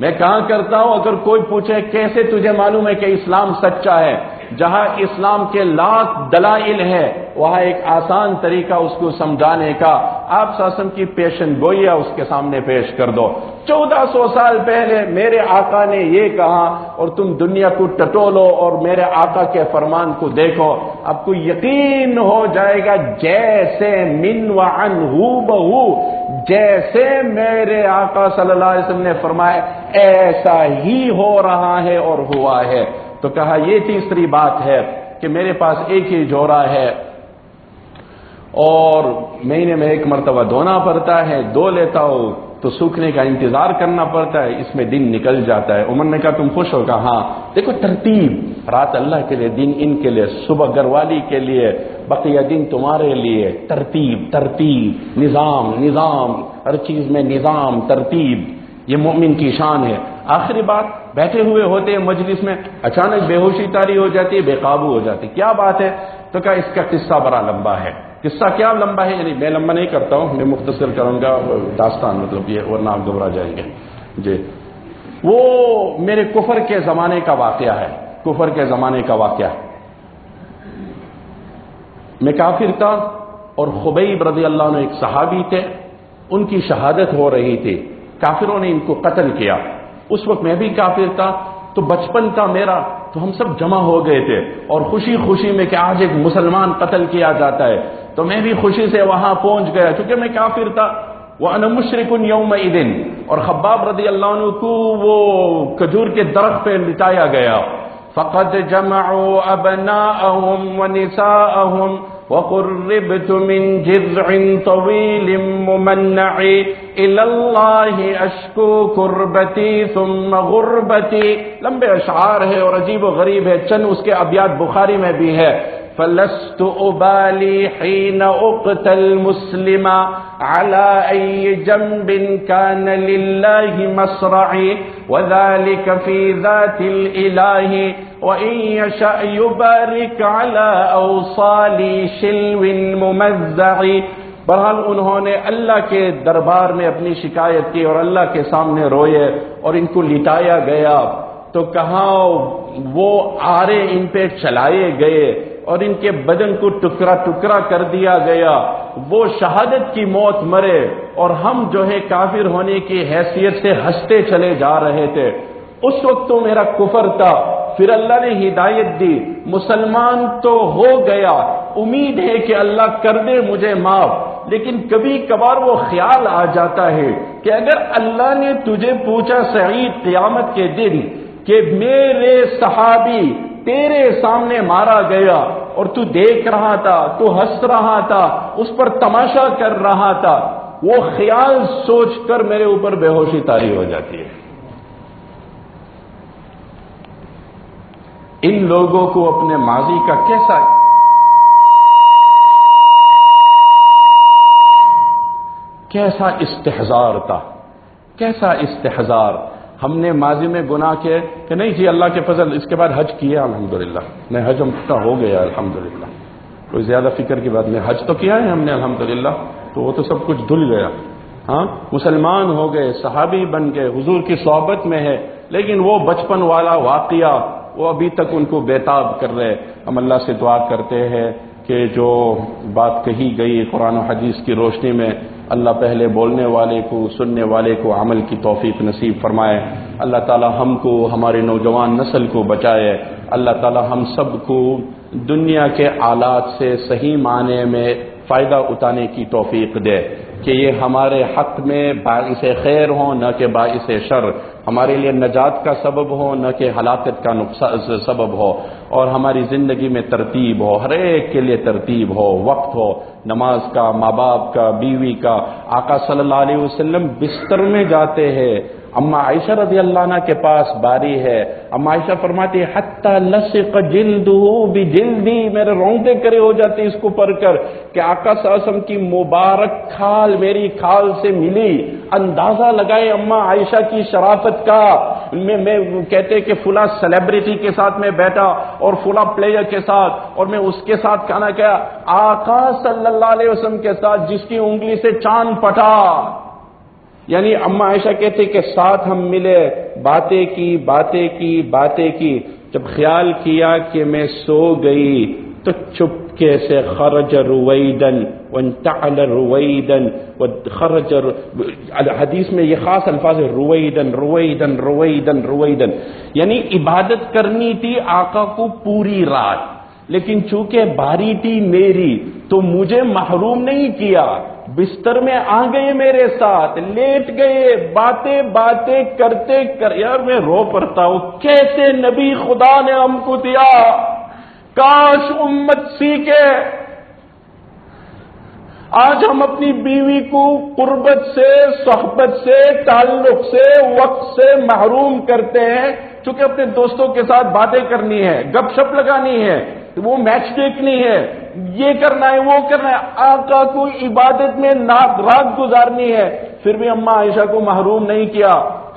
میں کہاں کرتا ہوں؟ اگر کوئی پوچھے کیسے تجھے معلوم ہے کہ اسلام سچا ہے؟ جہاں اسلام کے لاکھ دلائل ہے وہاں ایک آسان طریقہ اس کو سمجھانے کا۔ آپ ساسم کی پیشن گوئیا اس کے سامنے پیش کر دو۔ چودہ سو سال پہلے میرے آقا نے یہ کہا، اور تم دنیا کو ٹٹولو اور میرے آقا کے فرمان کو دیکھو۔ اب کو یقین ہو جائے گا، جیسے من و ان بہو جیسے میرے آقا صلی اللہ علیہ وسلم نے فرمایا، ایسا ہی ہو رہا ہے اور ہوا ہے۔ تو کہا، یہ تیسری بات ہے کہ میرے پاس ایک ہی جوڑا ہے اور مہینے میں ایک مرتبہ دھونا پڑتا ہے دو لیتا ہوں تو سوکھنے کا انتظار کرنا پڑتا ہے، اس میں دن نکل جاتا ہے۔ عمر نے کہا، تم خوش ہو؟ کہا ہاں۔ دیکھو، ترتیب۔ رات اللہ کے لیے، دن ان کے لیے، صبح گروالی کے لیے، بقیہ دن تمہارے لیے۔ ترتیب ترتیب۔ نظام نظام۔ ہر چیز میں نظام، ترتیب۔ یہ مومن کی شان ہے۔ آخری بات، بیٹھے ہوئے ہوتے ہیں مجلس میں، اچانک بے ہوشی تاری ہو جاتی ہے بے قابو ہو جاتی کیا بات ہے؟ تو کیا اس کا قصہ بڑا لمبا ہے۔ قصہ کیا لمبا ہے؟ یعنی میں لمبا نہیں کرتا ہوں، میں مختصر کروں گا، داستان مطلب یہ، ورنہ آپ گھبرا جائیں گے۔ جی۔ وہ میرے کفر کے زمانے کا واقعہ ہے۔ کفر کے زمانے کا واقعہ۔ ہے میں کافر تھا اور خبیب رضی اللہ عنہ ایک صحابی تھے۔ ان کی شہادت ہو رہی تھی۔ کافروں نے ان کو قتل کیا۔ اس وقت میں بھی کافر تھا، تو بچپن تھا میرا، تو ہم سب جمع ہو گئے تھے۔ اور خوشی خوشی میں کہ آج ایک مسلمان قتل کیا جاتا ہے۔ تو میں بھی خوشی سے وہاں پہنچ گیا، کیونکہ میں کافر تھا۔ وہ ان مشرق یوم دن اور خباب رضی اللہ عنہ کو وہ کھجور کے درخت پہ لٹایا گیا۔ فقد جمعوا ابناءهم ونساءهم وقربت من جذع طويل ممنع الى الله اشكو كربتي ثم غربتي۔ لمبے اشعار ہے اور عجیب و غریب ہے چند اس کے ابیات بخاری میں بھی ہے فلست أبالي حين أقتل مسلما على أي جنب كان لله مصرعي، وذلك في ذات الإله وإن يشأ يبارك على أوصالي شلو ممزع۔ بہرحال انہوں نے اللہ کے دربار میں اپنی شکایت کی اور اللہ کے سامنے روئے اور ان کو لٹایا گیا۔ تو کہاں وہ آرے ان پہ چلائے گئے اور ان کے بدن کو ٹکڑا ٹکڑا کر دیا گیا۔ وہ شہادت کی موت مرے اور ہم جو ہے کافر ہونے کی حیثیت سے ہنستے چلے جا رہے تھے۔ اس وقت تو میرا کفر تھا۔ پھر اللہ نے ہدایت دی، مسلمان تو ہو گیا۔ امید ہے کہ اللہ کر دے مجھے معاف۔ لیکن کبھی کبھار وہ خیال آ جاتا ہے کہ اگر اللہ نے تجھے پوچھا سعید قیامت کے دن کہ میرے صحابی تیرے سامنے مارا گیا اور تو دیکھ رہا تھا، تو ہنس رہا تھا، اس پر تماشا کر رہا تھا، وہ خیال سوچ کر میرے اوپر بے ہوشی تاری ہو جاتی ہے۔ ان لوگوں کو اپنے ماضی کا کیسا کیسا استحزار تھا؟ کیسا استحزار ہم نے ماضی میں گناہ کیے کہ نہیں جی اللہ کے فضل، اس کے بعد حج کیا الحمدللہ۔ میں حج ہم کا ہو گیا، الحمدللہ۔ کوئی زیادہ فکر کی بات نہیں، حج تو کیا ہے ہم نے، الحمدللہ۔ تو وہ تو سب کچھ دھل گیا۔ ہاں؟ مسلمان ہو گئے، صحابی بن گئے، حضور کی صحبت میں ہے، لیکن وہ بچپن والا واقعہ وہ ابھی تک ان کو بےتاب کر رہے ہم اللہ سے دعا کرتے ہیں کہ جو بات کہی گئی قرآن و حدیث کی روشنی میں اللہ پہلے بولنے والے کو، سننے والے کو عمل کی توفیق نصیب فرمائے۔ اللہ تعالی ہم کو، ہمارے نوجوان نسل کو بچائے۔ اللہ تعالی ہم سب کو دنیا کے آلات سے صحیح معنی میں فائدہ اٹھانے کی توفیق دے۔ کہ یہ ہمارے حق میں باعث خیر ہوں، نہ کہ باعث شر۔ ہمارے لیے نجات کا سبب ہو، نہ کہ ہلاکت کا نقصان سبب ہو، اور ہماری زندگی میں ترتیب ہو، ہر ایک کے لیے ترتیب ہو، وقت ہو، نماز کا، ماں باپ کا، بیوی کا۔ آقا صلی اللہ علیہ وسلم بستر میں جاتے ہیں اما عائشہ رضی اللہ عنہ کے پاس باری ہے۔ اما عائشہ فرماتی حتی لسق جلدہو بھی جلدی میرے رونگتے کرے ہو جاتے اس کو پڑھ کر کہ آقا صلی اللہ علیہ وسلم کی مبارک کھال میری کھال سے ملی۔ اندازہ لگائے اما عائشہ کی شرافت کا۔ میں میں کہتے کہ فلا سیلیبریٹی کے ساتھ میں بیٹھا اور فلا پلیئر کے ساتھ اور میں اس کے ساتھ کہنا کیا آقا صلی اللہ علیہ وسلم کے ساتھ جس کی انگلی سے چاند پٹا یعنی اما عائشہ کہتے کہ ساتھ ہم ملے، باتیں کی باتیں کی باتیں کی۔ جب خیال کیا کہ میں سو گئی تو چپکے سے خرج رویدن وانتعل رویدن خرج حدیث میں یہ خاص الفاظ ہے رویدن رویدن رویدن رویدن یعنی عبادت کرنی تھی آقا کو پوری رات، لیکن چونکہ باری تھی میری تو مجھے محروم نہیں کیا۔ بستر میں آ گئے میرے ساتھ، لیٹ گئے، باتیں باتیں کرتے کر، یار میں رو پڑتا ہوں، کیسے نبی خدا نے ہم کو دیا؟ کاش امت سیکھے۔ آج ہم اپنی بیوی کو قربت سے، صحبت سے، تعلق سے، وقت سے محروم کرتے ہیں، چونکہ اپنے دوستوں کے ساتھ باتیں کرنی ہے گپ شپ لگانی ہے، وہ میچ دیکھنی ہے۔ یہ کرنا ہے، وہ کرنا ہے۔ آقا کو عبادت میں رات گزارنی ہے۔ پھر بھی اما عائشہ کو محروم نہیں کیا۔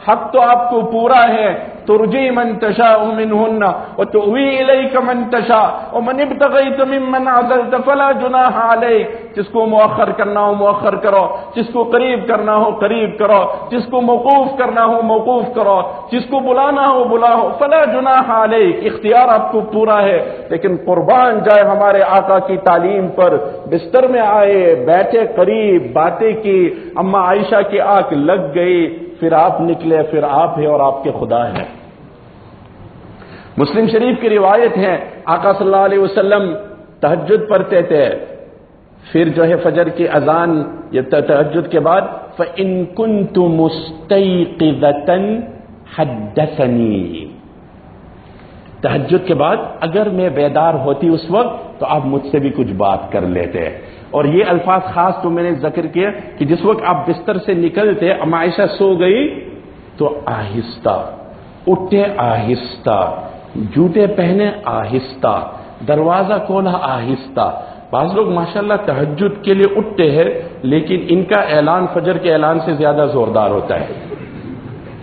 حق تو آپ کو پورا ہے، ترجی من تشاء منهن وتؤوي اليك من تشاء، ومن ابتغيت ممن عزلت فلا جناح عليك جس کو مؤخر کرنا ہو، مؤخر کرو، جس کو قریب کرنا ہو، قریب کرو، جس کو موقوف کرنا ہو، موقوف کرو، جس کو بلانا ہو بلاؤ فلا جناح علیک۔ اختیار آپ کو پورا ہے، لیکن قربان جائے ہمارے آقا کی تعلیم پر۔ بستر میں آئے، بیٹھے قریب، باتیں کی، اما عائشہ کی آنکھ لگ گئی۔ پھر آپ نکلے، پھر آپ ہے اور آپ کے خدا ہے مسلم شریف کی روایت ہے، آقا صلی اللہ علیہ وسلم تہجد پڑھتے تھے۔ پھر جو ہے فجر کی اذان یہ تہجد کے بعد، فَإِن كُنْتُ مُسْتَيْقِظَةً حَدَّثَنِي۔ تہجد کے بعد اگر میں بیدار ہوتی اس وقت تو آپ مجھ سے بھی کچھ بات کر لیتے۔ اور یہ الفاظ خاص تو میں نے ذکر کیا کہ جس وقت آپ بستر سے نکلتے اما عائشہ سو گئی تو آہستہ، اٹھے آہستہ، جوتے پہنے آہستہ، دروازہ کھولا آہستہ۔ بعض لوگ ماشاءاللہ تہجد کے لیے اٹھتے ہیں، لیکن ان کا اعلان فجر کے اعلان سے زیادہ زوردار ہوتا ہے۔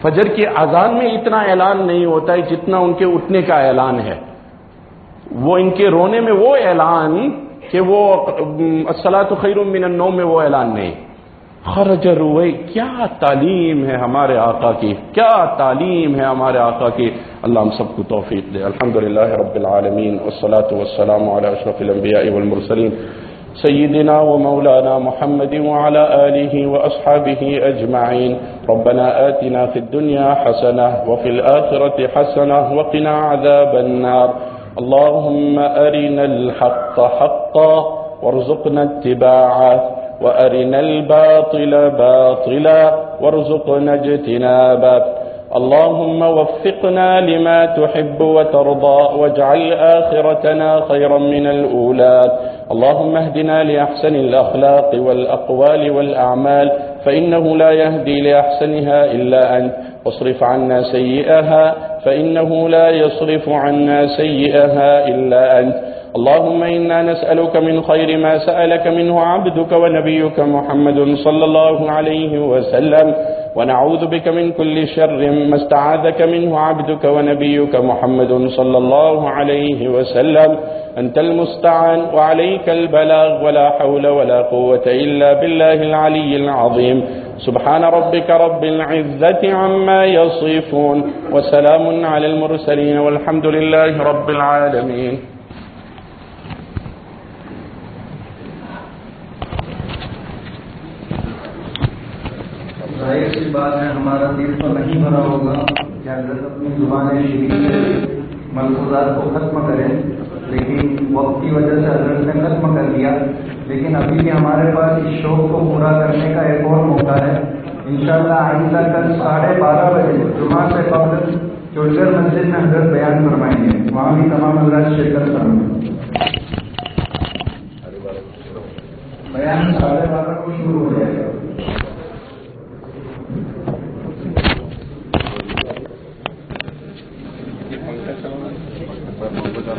فجر کی اذان میں اتنا اعلان نہیں ہوتا ہے جتنا ان کے اٹھنے کا اعلان ہے۔ وہ ان کے رونے میں وہ اعلان کہ وہ الصلاۃ خیر من النوم میں وہ اعلان نہیں۔ خرج روئی کیا تعلیم ہے ہمارے آقا کی؟ کیا تعلیم ہے ہمارے آقا کی؟ اللہ ہم سب کو توفیق دے۔ الحمد رب العالمین، والصلاة والسلام على اشرف الانبیاء والمرسلین۔ سيدنا ومولانا محمد وعلى آله وأصحابه أجمعين. ربنا آتنا في الدنيا حسنة وفي الآخرة حسنة وقنا عذاب النار. اللهم أرنا الحق حقا وارزقنا اتباعه وأرنا الباطل باطلا وارزقنا اجتنابه. اللهم وفقنا لما تحب وترضى واجعل آخرتنا خيرا من الأولى اللهم اهدنا لأحسن الأخلاق والأقوال والأعمال فإنه لا يهدي لأحسنها إلا أنت. واصرف عنا سيئها فإنه لا يصرف عنا سيئها إلا أنت. اللهم إنا نسألك من خير ما سألك منه عبدك ونبيك محمد صلى الله عليه وسلم. ونعوذ بك من كل شر ما استعاذك منه عبدك ونبيك محمد صلى الله عليه وسلم. أنت المستعان وعليك البلاغ ولا حول ولا قوة إلا بالله العلي العظيم. سبحان ربك رب العزة عما يصفون وسلام على المرسلين والحمد لله رب العالمين. ظاہر سی بات ہے، ہمارا دل تو نہیں بھرا ہوگا کہ حضرت اپنی زبان شریف سے ملفوظات کو ختم کریں، لیکن وقت کی وجہ سے حضرت نے ختم کر دیا۔ لیکن ابھی بھی ہمارے پاس اس شوق کو پورا کرنے کا ایک اور موقع ہے۔ انشاءاللہ آئندہ کل ساڑھے بارہ بجے جمعہ سے قبل چوڑگر مسجد میں حضرت بیان فرمائیں گے۔ وہاں بھی تمام حضرات شرکت کریں گے۔ بیان ساڑھے بارہ کو شروع ہو جائے گا۔ Gracias.